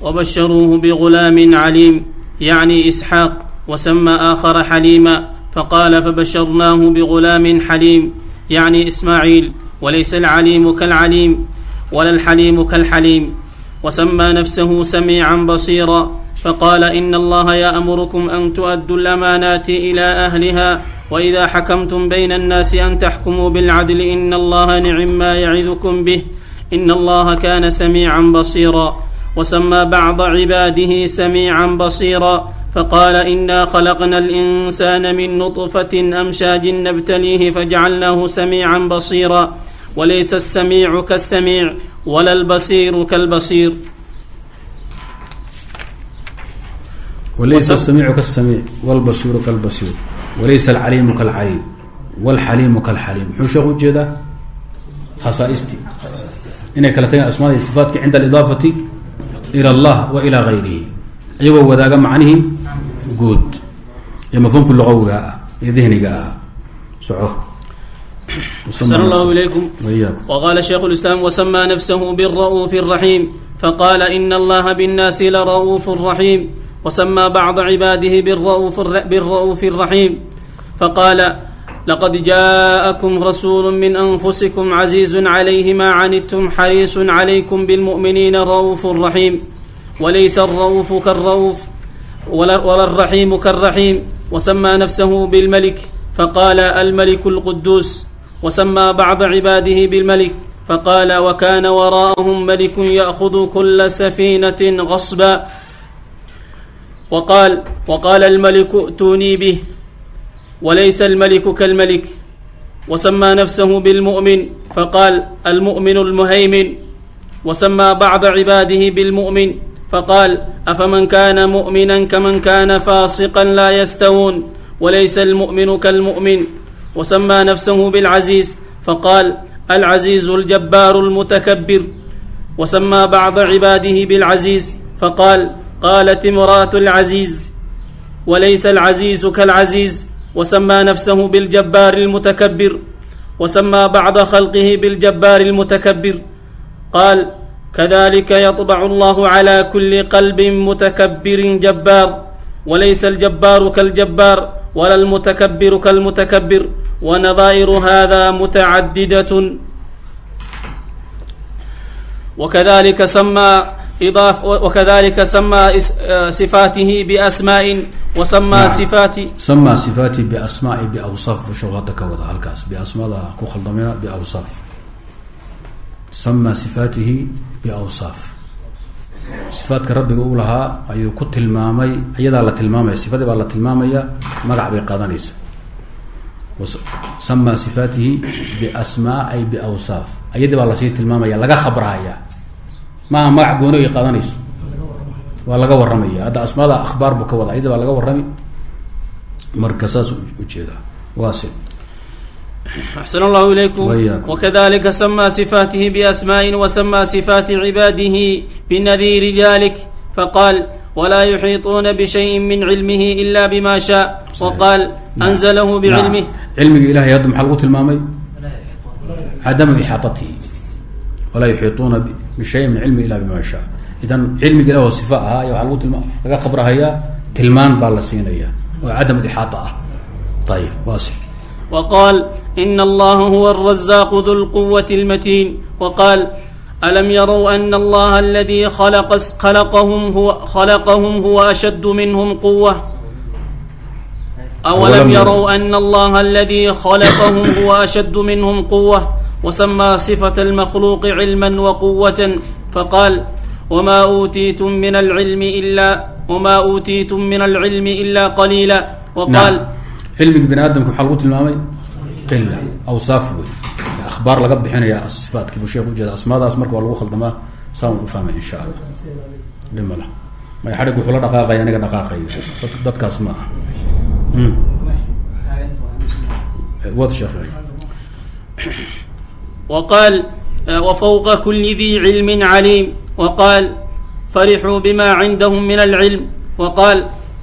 وbشروه بغuلاam عlيم yعnي إسحاq وsmى آkخر xليmا فقال فبشرناه بغلام حليم يعني إسماعيل وليس العليم كالعليم ولا الحليم كالحليم وسمى نفسه سميعا بصيرا فقال إن الله يأمركم أن تؤدوا الأمانات إلى أهلها وإذا حكمتم بين الناس أن تحكموا بالعدل إن الله نعم ما يعظكم به إن الله كان سميعا بصيرا وسمى بعض عباده سميعا بصيرا فقال إنا خلقنا الإنسان من نطفة أمشاج نبتليه فجعلناه سميعا بصيرا وليس السميع كالسميع ولا البصير كالبصير walaysa asamiicu kasamiic wlbasiiru kalbasiir walaysa alcaliimu kalcaliim wlxaliimu kalxaliim muxuu sheekh ujeedaa khasaaistii inay kala tagaan asmaada iyo sifaatkii cinda alidaafati ila allah wa ilaa gayrihi iyagoo wadaaga macnihii guud ee mafhuumka luqawiga ah ee dihniga ah soco أحسن الله إليكم وقال شيخ الإسلام وسمى نفسه بالرؤوف الرحيم فقال إن الله بالناس لرؤوف رحيم وسمى بعض عباده بالرؤوف, بالرؤوف الرحيم فقال لقد جاءكم رسول من أنفسكم عزيز عليه ما عنتم حريص عليكم بالمؤمنين رؤوف رحيم وليس الرؤوف كالرؤوف ولا الرحيم كالرحيم وسمى نفسه بالملك فقال الملك القدوس وسمى بعض عباده بالملك فقال وكان وراءهم ملك يأخذ كل سفينة غصبا وقال وقال الملك ائتوني به وليس الملك كالملك وسمى نفسه بالمؤمن فقال المؤمن المهيمن وسمى بعض عباده بالمؤمن فقال أفمن كان مؤمنا كمن كان فاسقا لا يستوون وليس المؤمن كالمؤمن وسمى نفسه بالعزيز فقال العزيز الجبار المتكبر وسمى بعض عباده بالعزيز فقال قالت امراه العزيز وليس العزيز كالعزيز وسمى نفسه بالجبار المتكبر وسمى بعض خلقه بالجبار المتكبر قال كذلك يطبع الله على كل قلب متكبر جبار وليس الجبار كالجبار ولا المتكبر كالمتكبر ونظائر هذا متعددة وكذلك سمى إضاف وكذلك سمى صفاته بأسماء وسمى نعم. سمى صفاتي بأسماء بأوصاف وشغلتك وضع الكاس بأسماء كخلضمنا بأوصاف samaa sifaatihi biawsaaf. Sifaadka rabbiga u lahaa ayuu ku tilmaamay iyadaa la tilmaamaya sifadii baa la tilmaamaya magac bay qaadanaysa. Samaa sifaatihi biasmaa ay biawsaaf. Iyadii baa la sii tilmaamaya laga khabrahaya maaha magac gooni ay qaadanayso. Waa laga waramaya hadda asmaada akhbaar buu ka wada iyadii baa laga warami marka saas u jeedaa axsan allahu ilaykum wakadalika samaa sifaatihi biasmaa'in wasamaa sifaati cibaadihi binadiiri dalik faqaal wlaa yuxiiطuuna bshayi min cilmihi ila bima sha. Waqaal anzlahu bcilmih cilmiga ilahay hadda maxaa lagu tilmaamay? Cadamu ixaatatihi walaa yuxiiطuuna bishayin min cilmihi ila bima sha. Idan cilmiga ilah oo sifa ahaa aya waaa lag laga khabrahayaa tilmaan baa la siinaya oo cadamu ixaaa ah. Ayib wa qaal إن الله هو الرزاق ذو القوة المتين وقال ألم يروا أن الله الذي خلق خلقهم هو خلقهم هو أشد منهم قوة أولم يروا أن الله الذي خلقهم هو أشد منهم قوة وسمى صفة المخلوق علما وقوة فقال وما أوتيتم من العلم إلا وما أوتيتم من العلم إلا قليلا وقال علمك بني آدمك وحلقوت المامي qila awsaaf wey akhbaar laga bixinaya sifaatki buu sheekh ujeeda asmaadaas marka waa lagu khaldamaa saa un ufahmay insha allah dhima lah may xadhig wuxuu la dhaqaaqaya aniga dhaqaaqaya dad- dadkaas ma aha Mm. wad sheekh وقال آه، وفوق كل ذي علم عليم وقال فرحوا بما عندهم من العلم وقال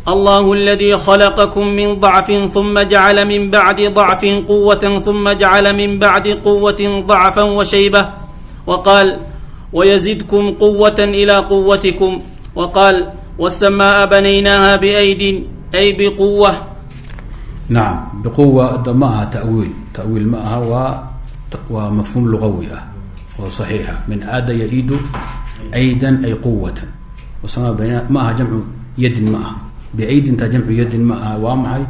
الله الذي خلقكم من ضعف ثم جعل من بعد ضعف قوة ثم جعل من بعد قوة ضعفا وشيبة وقال ويزدكم قوة إلى قوتكم وقال والسماء بنيناها بأيد أي بقوة nacam biquwa da ma aha tawiil tawiil ma aha waa waa mafhuum lugawi ah oo saxiixa min aada yaidu aydan ay quwatan aha jamcu yadin ma aha waa maxay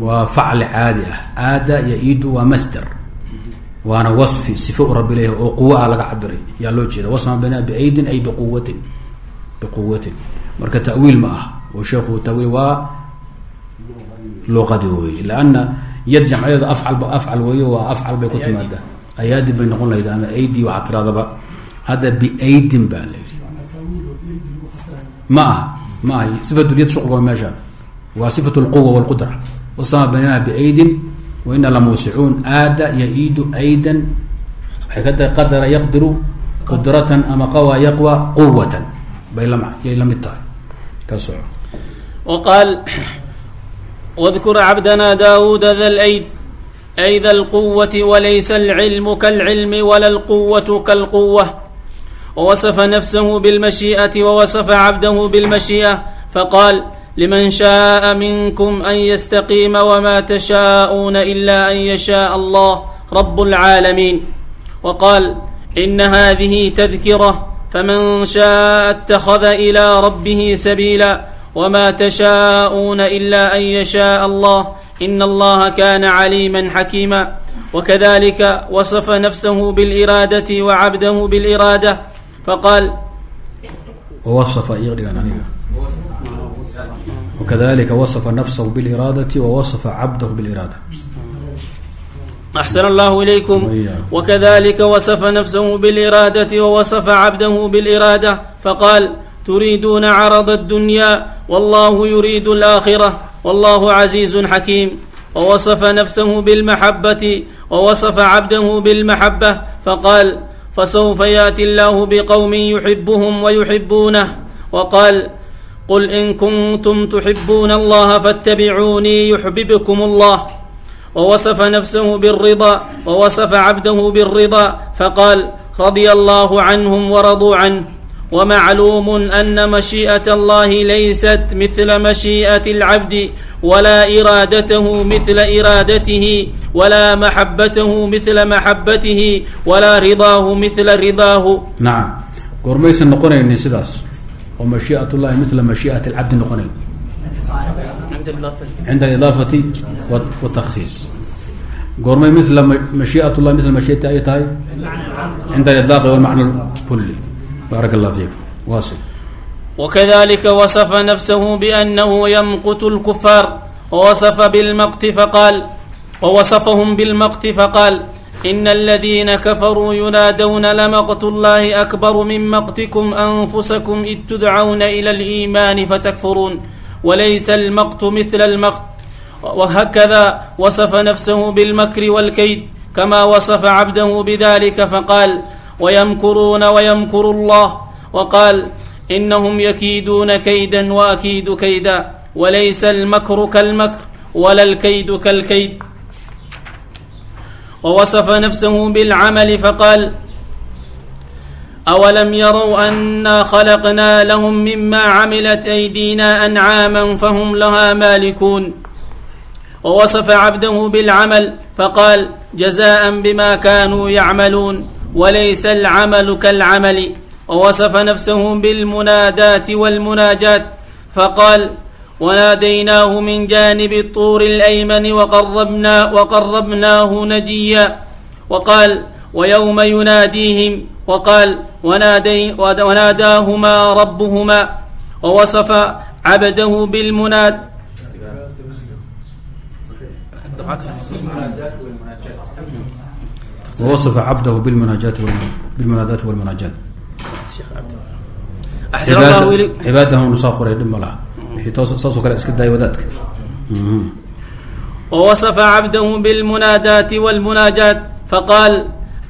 waa facli caadi ah aada yaidu waa masder waana wasfi sife u rabi leeyahay oo quwa ah laga cabiray yaa loo jeeda wasma bayna biaydin ay biquwatin biquwatin marka tawiil ma ah oo sheekhu tawiil waa luqadi wey lanna yad jamceedu afcalba afcal weeye waa afcal bay ku timaada ayaadi bay noqon lahayda ama aidi waxaa tiradaba hadda biaydin baa la yidhi ma aha maaha ia dunyad shuqba meesha. Waa sifat lquwa wlqudra wasama banaynaha biaydin wa ina lamuusicuun aada yaiidu aydan. Waay ka tahay qadara yaqdiru qudratan ama qawa yaqwa quwatan bay yay la mid tahay. Ka soco waqaal wاذkur cabdna daawuud da layd ay da lquwati walaysa alcilmu kalcilmi wala lquwatu kalquwa ووصف نفسه بالمشيئة ووصف عبده بالمشيئة فقال لمن شاء منكم أن يستقيم وما تشاءون إلا أن يشاء الله رب العالمين وقال إن هذه تذكرة فمن شاء اتخذ إلى ربه سبيلا وما تشاءون إلا أن يشاء الله إن الله كان عليما حكيما وكذلك وصف نفسه بالإرادة وعبده بالإرادة faqaal wawasafa iga dhigaan aniga wakadalika wasafa nafsahu biliraadati wawasafa cabdahu biliraada الله إليكم وkذلika وصف نفسه بالإراadة ووصف عبده بالإرادة فقال تريدون عرض الدنيا والله يريد الآخرة والله عزيز حكيم ووصف نفسه بالمحبة ووصف عبده بالمحبة فقال فسوف ياتي الله بقوم يحبهم ويحبونه وقال قل ان كنتم تحبون الله فاتبعوني يحببكم الله ووصف نفسه بالرضا ووصف عبده بالرضا فقال رضي الله عنهم ورضوا عنه ومعلوم ان مشيئه الله ليست مثل مشيئه العبد ولا ارادته مثل ارادته ولا محبته مثل محبته ولا رضاه مثل رضاه nacam goormaysan noqonaynin sidaas oo mashiiئat الlahi mila mashiiئaة الcabdi noqonayn عند الإضافة cinda اidaafati wtaksiis goormay mila mashiiئat الlahi mila mashiiati ay tahay cinda اiطlaaqi wاlmacna kuli بارك الله fiikum wasil وكذلك وصف نفسه بأنه يمقت الكفار ووصف بالمقت فقال ووصفهم بالمقت فقال إن الذين كفروا ينادون لمقت الله أكبر من مقتكم أنفسكم إذ تدعون إلى الإيمان فتكفرون وليس المقت مثل المقت وهكذا وصف نفسه بالمكر والكيد كما وصف عبده بذلك فقال ويمكرون ويمكر الله وقال إنهم يكيدون كيدا وأكيد كيدا وليس المكر كالمكر ولا الكيد كالكيد ووصف نفسه بالعمل فقال أولم يروا أنا خلقنا لهم مما عملت أيدينا أنعاما فهم لها مالكون ووصف عبده بالعمل فقال جزاء بما كانوا يعملون وليس العمل كالعمل ووصف نفسه بالمنادات والمناجات فقال وناديناه من جانب الطور الأيمن وقربنا وقربناه نجيا وقال ويوم يناديهم وقال ونادي وناداهما ربهما ووصف عبده بالمناد ووصف عبده بالمناجات والم- بالمنادات والمناجات أحسن الله إليك cibaadahan unu soo qoray dhib ma laha wixii toos saasoo kale iska daaya wadaadka Mhm. ووصف عبده بالمنادات والمناجات فقال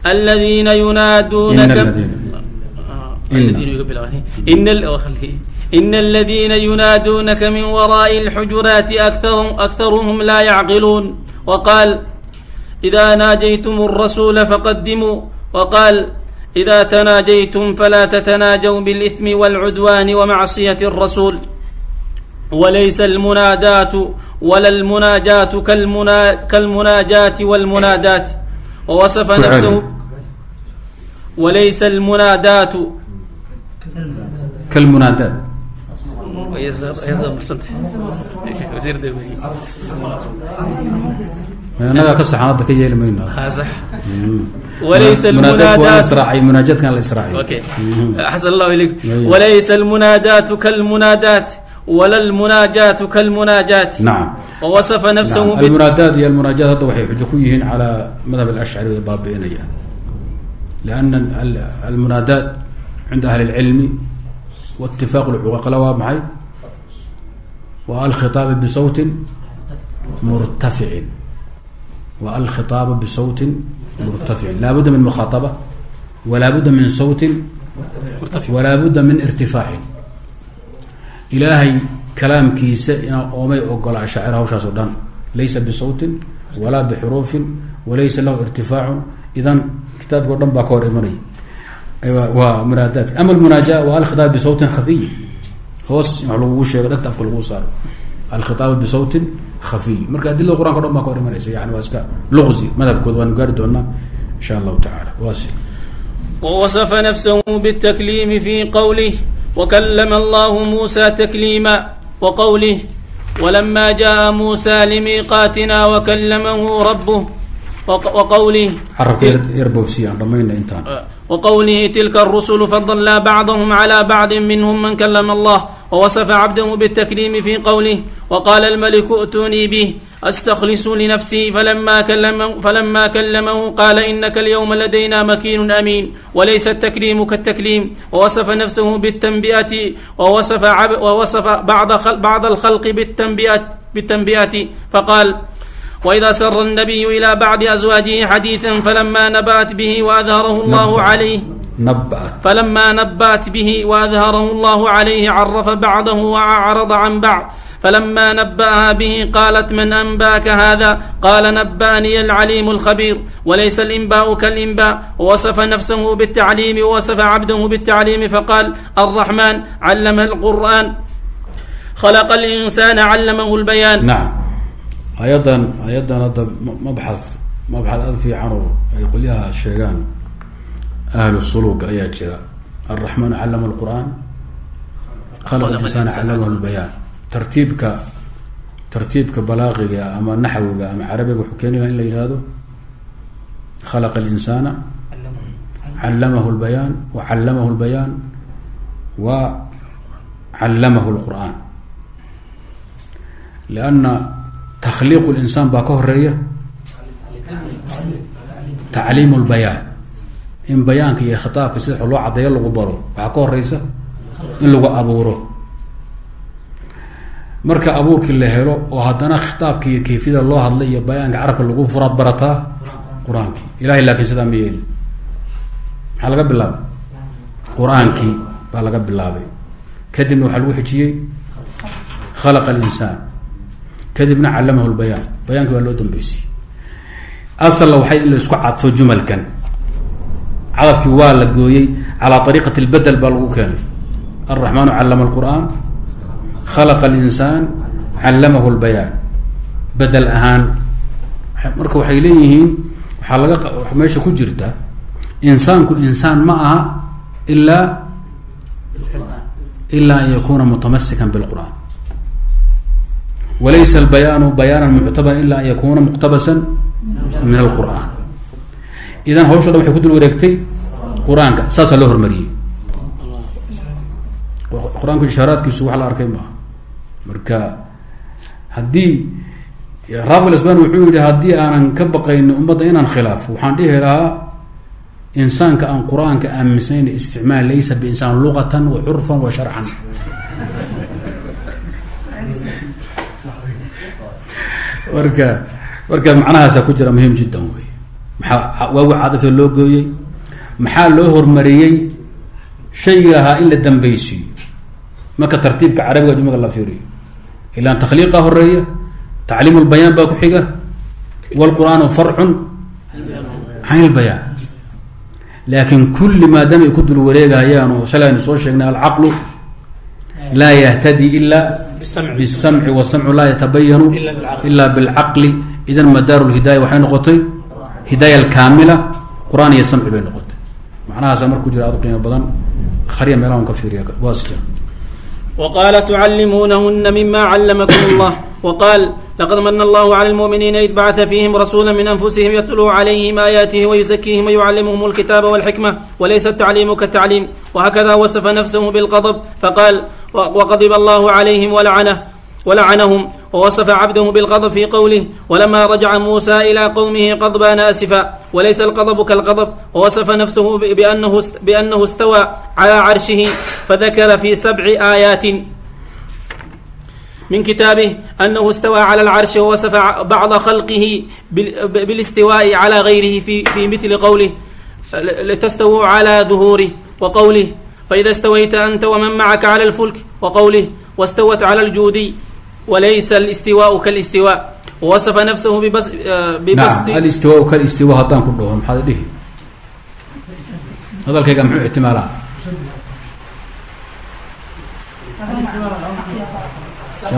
الذين ينادونك إن الذين آه، إن. الذين يقبل عليه. إن ال... أو خليه. إن الذين ينادونك من وراء الحجرات أكثر أكثرهم لا يعقلون وقال إذا ناجيتم الرسول فقدموا وقال إذا تناجيتم فلا تتناجوا بالإثم والعدوان ومعصية الرسول وليس المناداة ولا المناجات كالمنا كالمناجات والمنادات ووصف نفسه وليس المنادات كالمنادات naga ka saxan hadda ka yeeli mayno. Mm. Walaysa almunaadaatu kalmunaadaati wala almunaajaatu kalmunaajaati naam. Wawasafa nafsahu almunaadaat iyo almunaajaat hadda waxay xujo ku yihiin calaa madhab alashcari way baabi'inayaan. Lianna almunaadaat cinda ahli اlcilmi waitifaaq lcuqaqla waa maxay? Wa alkhitaabi bisawtin murtaficin wa alkhitaabu bisawtin murtaficin laa budda min mukhaataba walaa budda min sawtin walaa budda min irtifaacin ilaahay kalaamkiisa oomay ogola ashaacir hawshaas oo dhan laysa bisawtin walaa bixuruufin walaysa lahu irtifaacun idan kitaabka o dhan baa ka hor imanaya waa munaadaadka ama almunaaja waa alkhitaab bisawtin khafiy hoos wax lagugu sheego dhegta afka lagu saaro alkhitaab bisawtin khafiy marka adilada qur-anka o dhan baa ka hor imanaysa yani waa iska luqsi madhabkooda waanu gaari doonaa insha allahu tacala waasi ووصف نفسه بالتكليم في قوله وكلم الله موسى تكليما وقوله ولما جاء موسى لميقاتنا وكلمه ربه وق- وقوله carabka yarbowsiya aan dhamayna intaan وقوله تلك الرسل فضلنا بعضهم على بعض منهم من كلم الله ووصف عبده بالتكليم في قوله وقال الملك ائتوني به استخلص لنفسي فلما كلمه, فلما كلمه قال إنك اليوم لدينا مكين أمين وليس التكليم كالتكليم ووصف نفسه بالتنبئة ووصف, عب ووصف بعض, خلق بعض الخلق بالتنبئة, بالتنبئة فقال وإذا سر النبي إلى بعض أزواجه حديثا فلما نبأت به وأظهره الله عليه نبأت فلما نبأت به وأظهره الله عليه عرف بعضه وأعرض عن بعض فلما نبأها به قالت من أنباك هذا قال نبأني العليم الخبير وليس الإنباء كالإنباء وصف نفسه بالتعليم ووصف عبده بالتعليم فقال الرحمن علم القرآن خلق الإنسان علمه البيان نعم أيضا أيضا مبحث مبحث أذ عنه أي قليها الشيغان ahlu suluuga ayaa jira alraxmaan callama alqur'aan khalaqa insaana callamahu lbayaan tartiibka tartiibka balaaqiga ama naxwiga ama carabiga wuxuu keenaya in la yihahdo khalaqa alinsaana callamahu lbayaan wa callamahu lbayaan wa callamahu lqur'aan lianna takhliiqu linsaan baa ka horreeya tacliimu lbayaan in bayaanka iyo khitaabka sida wax loo cadeeyo lagu baro. Waxaa ka horeysa in lagu abuuro. Marka abuurkii la helo oo haddana khitaabka iyo kayfiyada loo hadlay iyo bayaanka carabka lagu furaad barataa qur'aankii. Ilahay laakiin sidaa ma yeeli maxaa laga bilaabay? Qur'aankii baa laga bilaabay. Kadibna waxaa lagu xijiyey. Khalaqa alinsaan. Kadibna callamahu lbayaan bayaankii baa loo dambeysiyey asalna waxay in la isku cadfo jumalkan cadafkii waa la gooyey calaa ariiqati lbedel baa lagu keenay. Alraxmaanu callama alqur'aan khalaqa alinsaan callamahu lbayaan bedel ahaan marka waxay leeyihiin waxaa laga meesha ku jirta insaanku insaan ma aha ilaa ilaa an yakuna mutamasikan bilqur'aan. Walaysa albayaanu bayaana muctabaran ila an yakuna muqtabasan min alqur'aan idan hawsha dhan waxay ku dul wareegtay qur'aanka saasaa loo hormariyey. Qur'aanku ishaaraadkiisu wax la arkay maaha marka haddii rabil asban wuxuu yihi haddii aanan ka baqayni ummadda inaan khilaafo waxaan dhihi lahaa insaanka aan qur'aanka aaminsayn isticmaal laysa biinsaan luqatan wa curfan wa sharcan. Marka marka macnahaasa ku jira muhiim jiddan wey maxaa waagu cadafee loo gooyey? Maxaa loo hormariyey? Shaygii ahaa in la dambeysiiyo marka tartiibka carabiga jumlada la fiiriyo. Ilaan takhliiqa horreeya tacliim lbayaan baa ku xiga wlqur'aanu farcun can ilbayaan laakiin kulli maadaama ay ku dul wareegayaan oo soo sheegnay alcaqlu laa yahtadi ila bisamci wasamcu laa yatabayanu ila bilcaqli. Idan madaaru lhidaaya waxay noqotay hidaaya alkaamila qur'aan iyo samci bay noqotay macnahaasa marku jira ad qiimo badan khariya meelaha un ka fiiriya wasja وqال تعلمونهن مما علمكم الله وقال لقد من الله على المؤمنين إذ بعث فيهم رسولا من أنفسهم يتلو عليهم آياته ويزكيهم ويعلمهم الكتاب والحكمة وليس التعليم كالتعليم وهكذا وصف نفسه بالغضب فقال وغضب الله عليهم ولعنه ولعنهم ووصف عبده بالغضب في قوله ولما رجع موسى إلى قومه غضبان آسفا وليس الغضب كالغضب ووصف نفسه بأنه, بأنه استوى على عرشه فذكر في سبع آيات من كتابه أنه استوى على العرش ووصف بعض خلقه بالاستواء على غيره في, في مثل قوله لتستووا على ظهوره وقوله فإذا استويت أنت ومن معك على الفلك وقوله واستوت على الجودي walaysa alstiwaau kalstiwa wasafa nafsahu bibasdi alistiwaau kalistiwa haddaan ku dhaho maxaad dhihi hadalkayga muxuu ixtimaalaa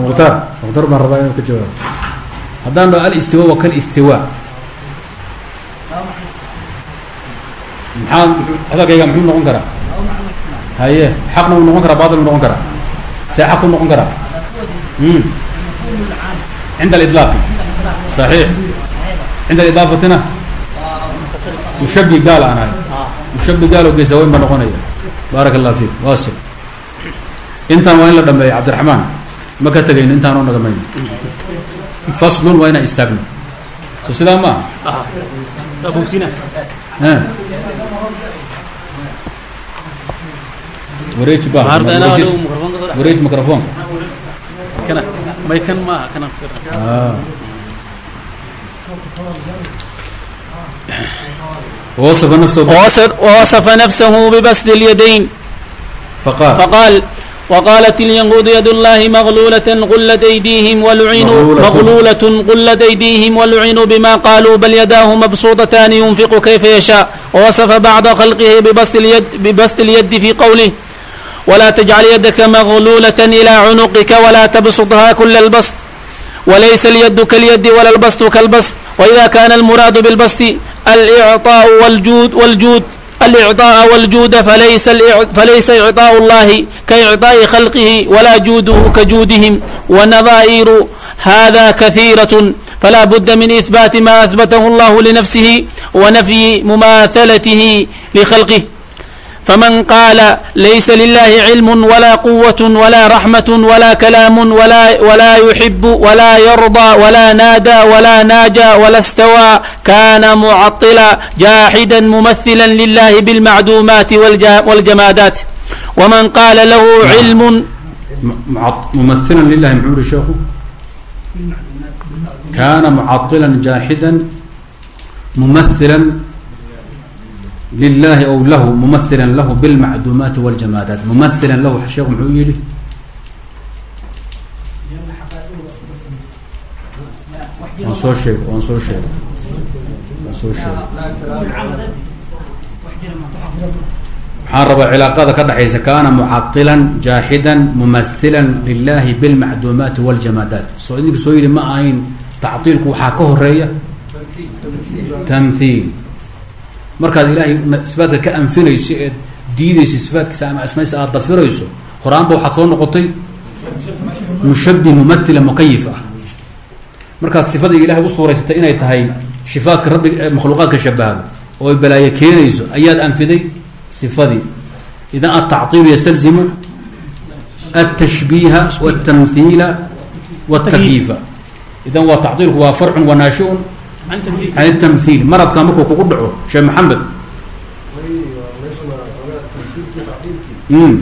mukhtar mukhtar baan rabaa inuu ka jawaabo haddaan dhaho alistiwa wa kalistiwa maxaa hadalkayga muxuu noqon karaa haye xaqna uu noqon karaa baatil u noqon karaa see ku noqon karaa عند الإطلاق صحيح عند الإضافتنا مشبه قال أنا مشبه قال وقيسوين بنقونية بارك الله فيك واصل انت وين لدمي عبد الرحمن ما كتغين انت انا دمي فصل وين استغنى سلام ما أبو سينا ها وريت بقى النهارده أنا له ميكروفون كده. وريت ميكروفون كان kana may kan maaha kana ووصف نفسه ببسد اليدين فقال, فقال وقالت اليهود يد الله مغلولة غلت أيديهم ولعنوا مغلولة غلت أيديهم ولعنوا بما قالوا بل يداه مبسوطتان ينفق كيف يشاء ووصف بعض خلقه ببسط اليد ببسط اليد في قوله ولا تجعل يدك مغلولة إلى عنقك ولا تبسطها كل البسط وليس اليد كاليد ولا البسط كالبسط وإذا كان المراد بالبسط الإعطاء والجود والجود الإعطاء والجود فليس فليس إعطاء الله كإعطاء خلقه ولا جوده كجودهم ونظائر هذا كثيرة فلا بد من إثبات ما أثبته الله لنفسه ونفي مماثلته لخلقه فمن قال ليس لله علم ولا قوة ولا رحمة ولا كلام ولا, ولا يحب ولا يرضى ولا نادى ولا ناجى ولا استوى كان معطلا جاحدا ممثلا لله بالمعدومات والجمادات ومن قال له علم ممثلا لله معور الشيخ كان معطلا جاحدا ممثلا lilahi aw lahu mumahila lahu bilmacduumaati wاljamaadaat mumahila lahu sheekhu muxuu yihi waan soo sheeg waan soo sheeg waan soo sheeg waxaan rabaa cilaaqada ka dhexaysa kana mucailan jaaxidan mumahila lilahi bilmacduumaati wاljamaadaat soo idinku soo yidhi ma ahayn tacطiilku waxaa ka horeeya tamhiil markaad ilaahay sifaatka ka anfinayso eed diidayso sifaatkiisa ama asmaysa aad dafirayso horaanba waxaad soo noqotay mushabih mumaila mukayif ah markaad sifada ilahay u suuraysatay inay tahay sifaadka rabbi makhluuqaadka shabahdo oo ay balaayo keenayso ayaad anfiday sifadii idan altacطiil ystalzimu altashbiiha wاltamhiila wاtakyiifa idan waa tacطiilku waa farcun wa naashiun عن تمثيل can اtamhiil maradka markuu kugu dhaco sheekh maxamed mm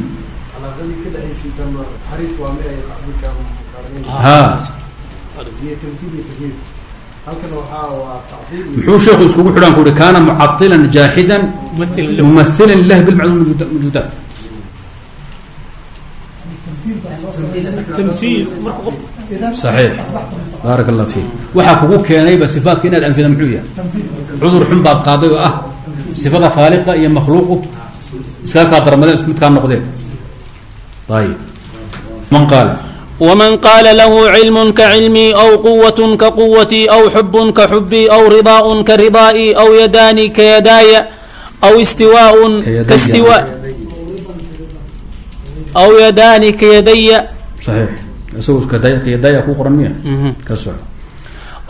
ha muxuu sheekhu iskugu xidhaan ku uhi kana mucaطila jaaxida ممثل له mumahila lilahi bilmacduum mawjuudaat تمثيل مركو قف صaxiix baarak allah fiik waxaa kugu keenayba sifaatka inaad anfida muxuu yahay cudur xun baad qaaday oo ah sifada khaaliqa iyo makhluuqu iskaa kaa darmadeen isku midkaa noqdeen ayib man qaala ومن قال له علم كعلمي أو قوة كقوتي أو حب كحبي أو رضاء كرضائي أو يدان كيداي أو استواء كيدي. كاستواء أو يدان كيدي saxiix isagoo iska day qiyadaya ku qoran miya ka soco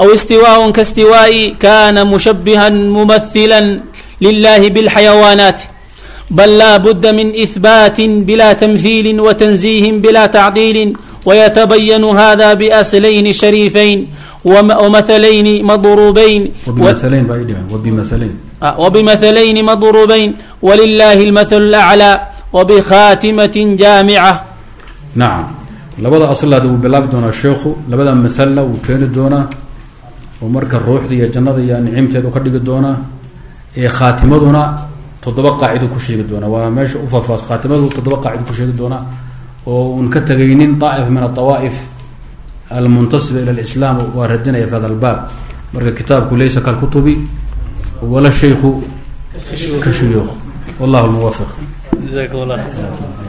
أو استواء كاستوائي كان مشبها ممثلا لله بالحيوانات بل لا بد من إثبات بلا تمثيل وتنزيه بلا تعطيل ويتبين هذا بأصلين شريفين وم- ومثلين مضروبين و- وبimahalayn baa idhigan وبimahalayn آه، وبمثلين مضروبين ولله المثل الأعلى وبخاتمة جامعة nacam labada aslaada wuu bilaabi doonaa sheekhu labada mahalna wuu keeni doonaa oo marka ruuxda iyo jannada iyo nicimteedu ka dhigi doonaa ee khaatimaduna toddoba qaacidu ku sheegi doonaa waa meesha ufaafaaso khaatimadu toddoba qaacid ku sheegi doonaa oo uun ka tegaynin daa'if min adawa'if almuntasiba ila alislaam waa radinaya fi hada albaab. Marka kitaabku laysa kalkutubi wala shayku ka shuyuuq wallah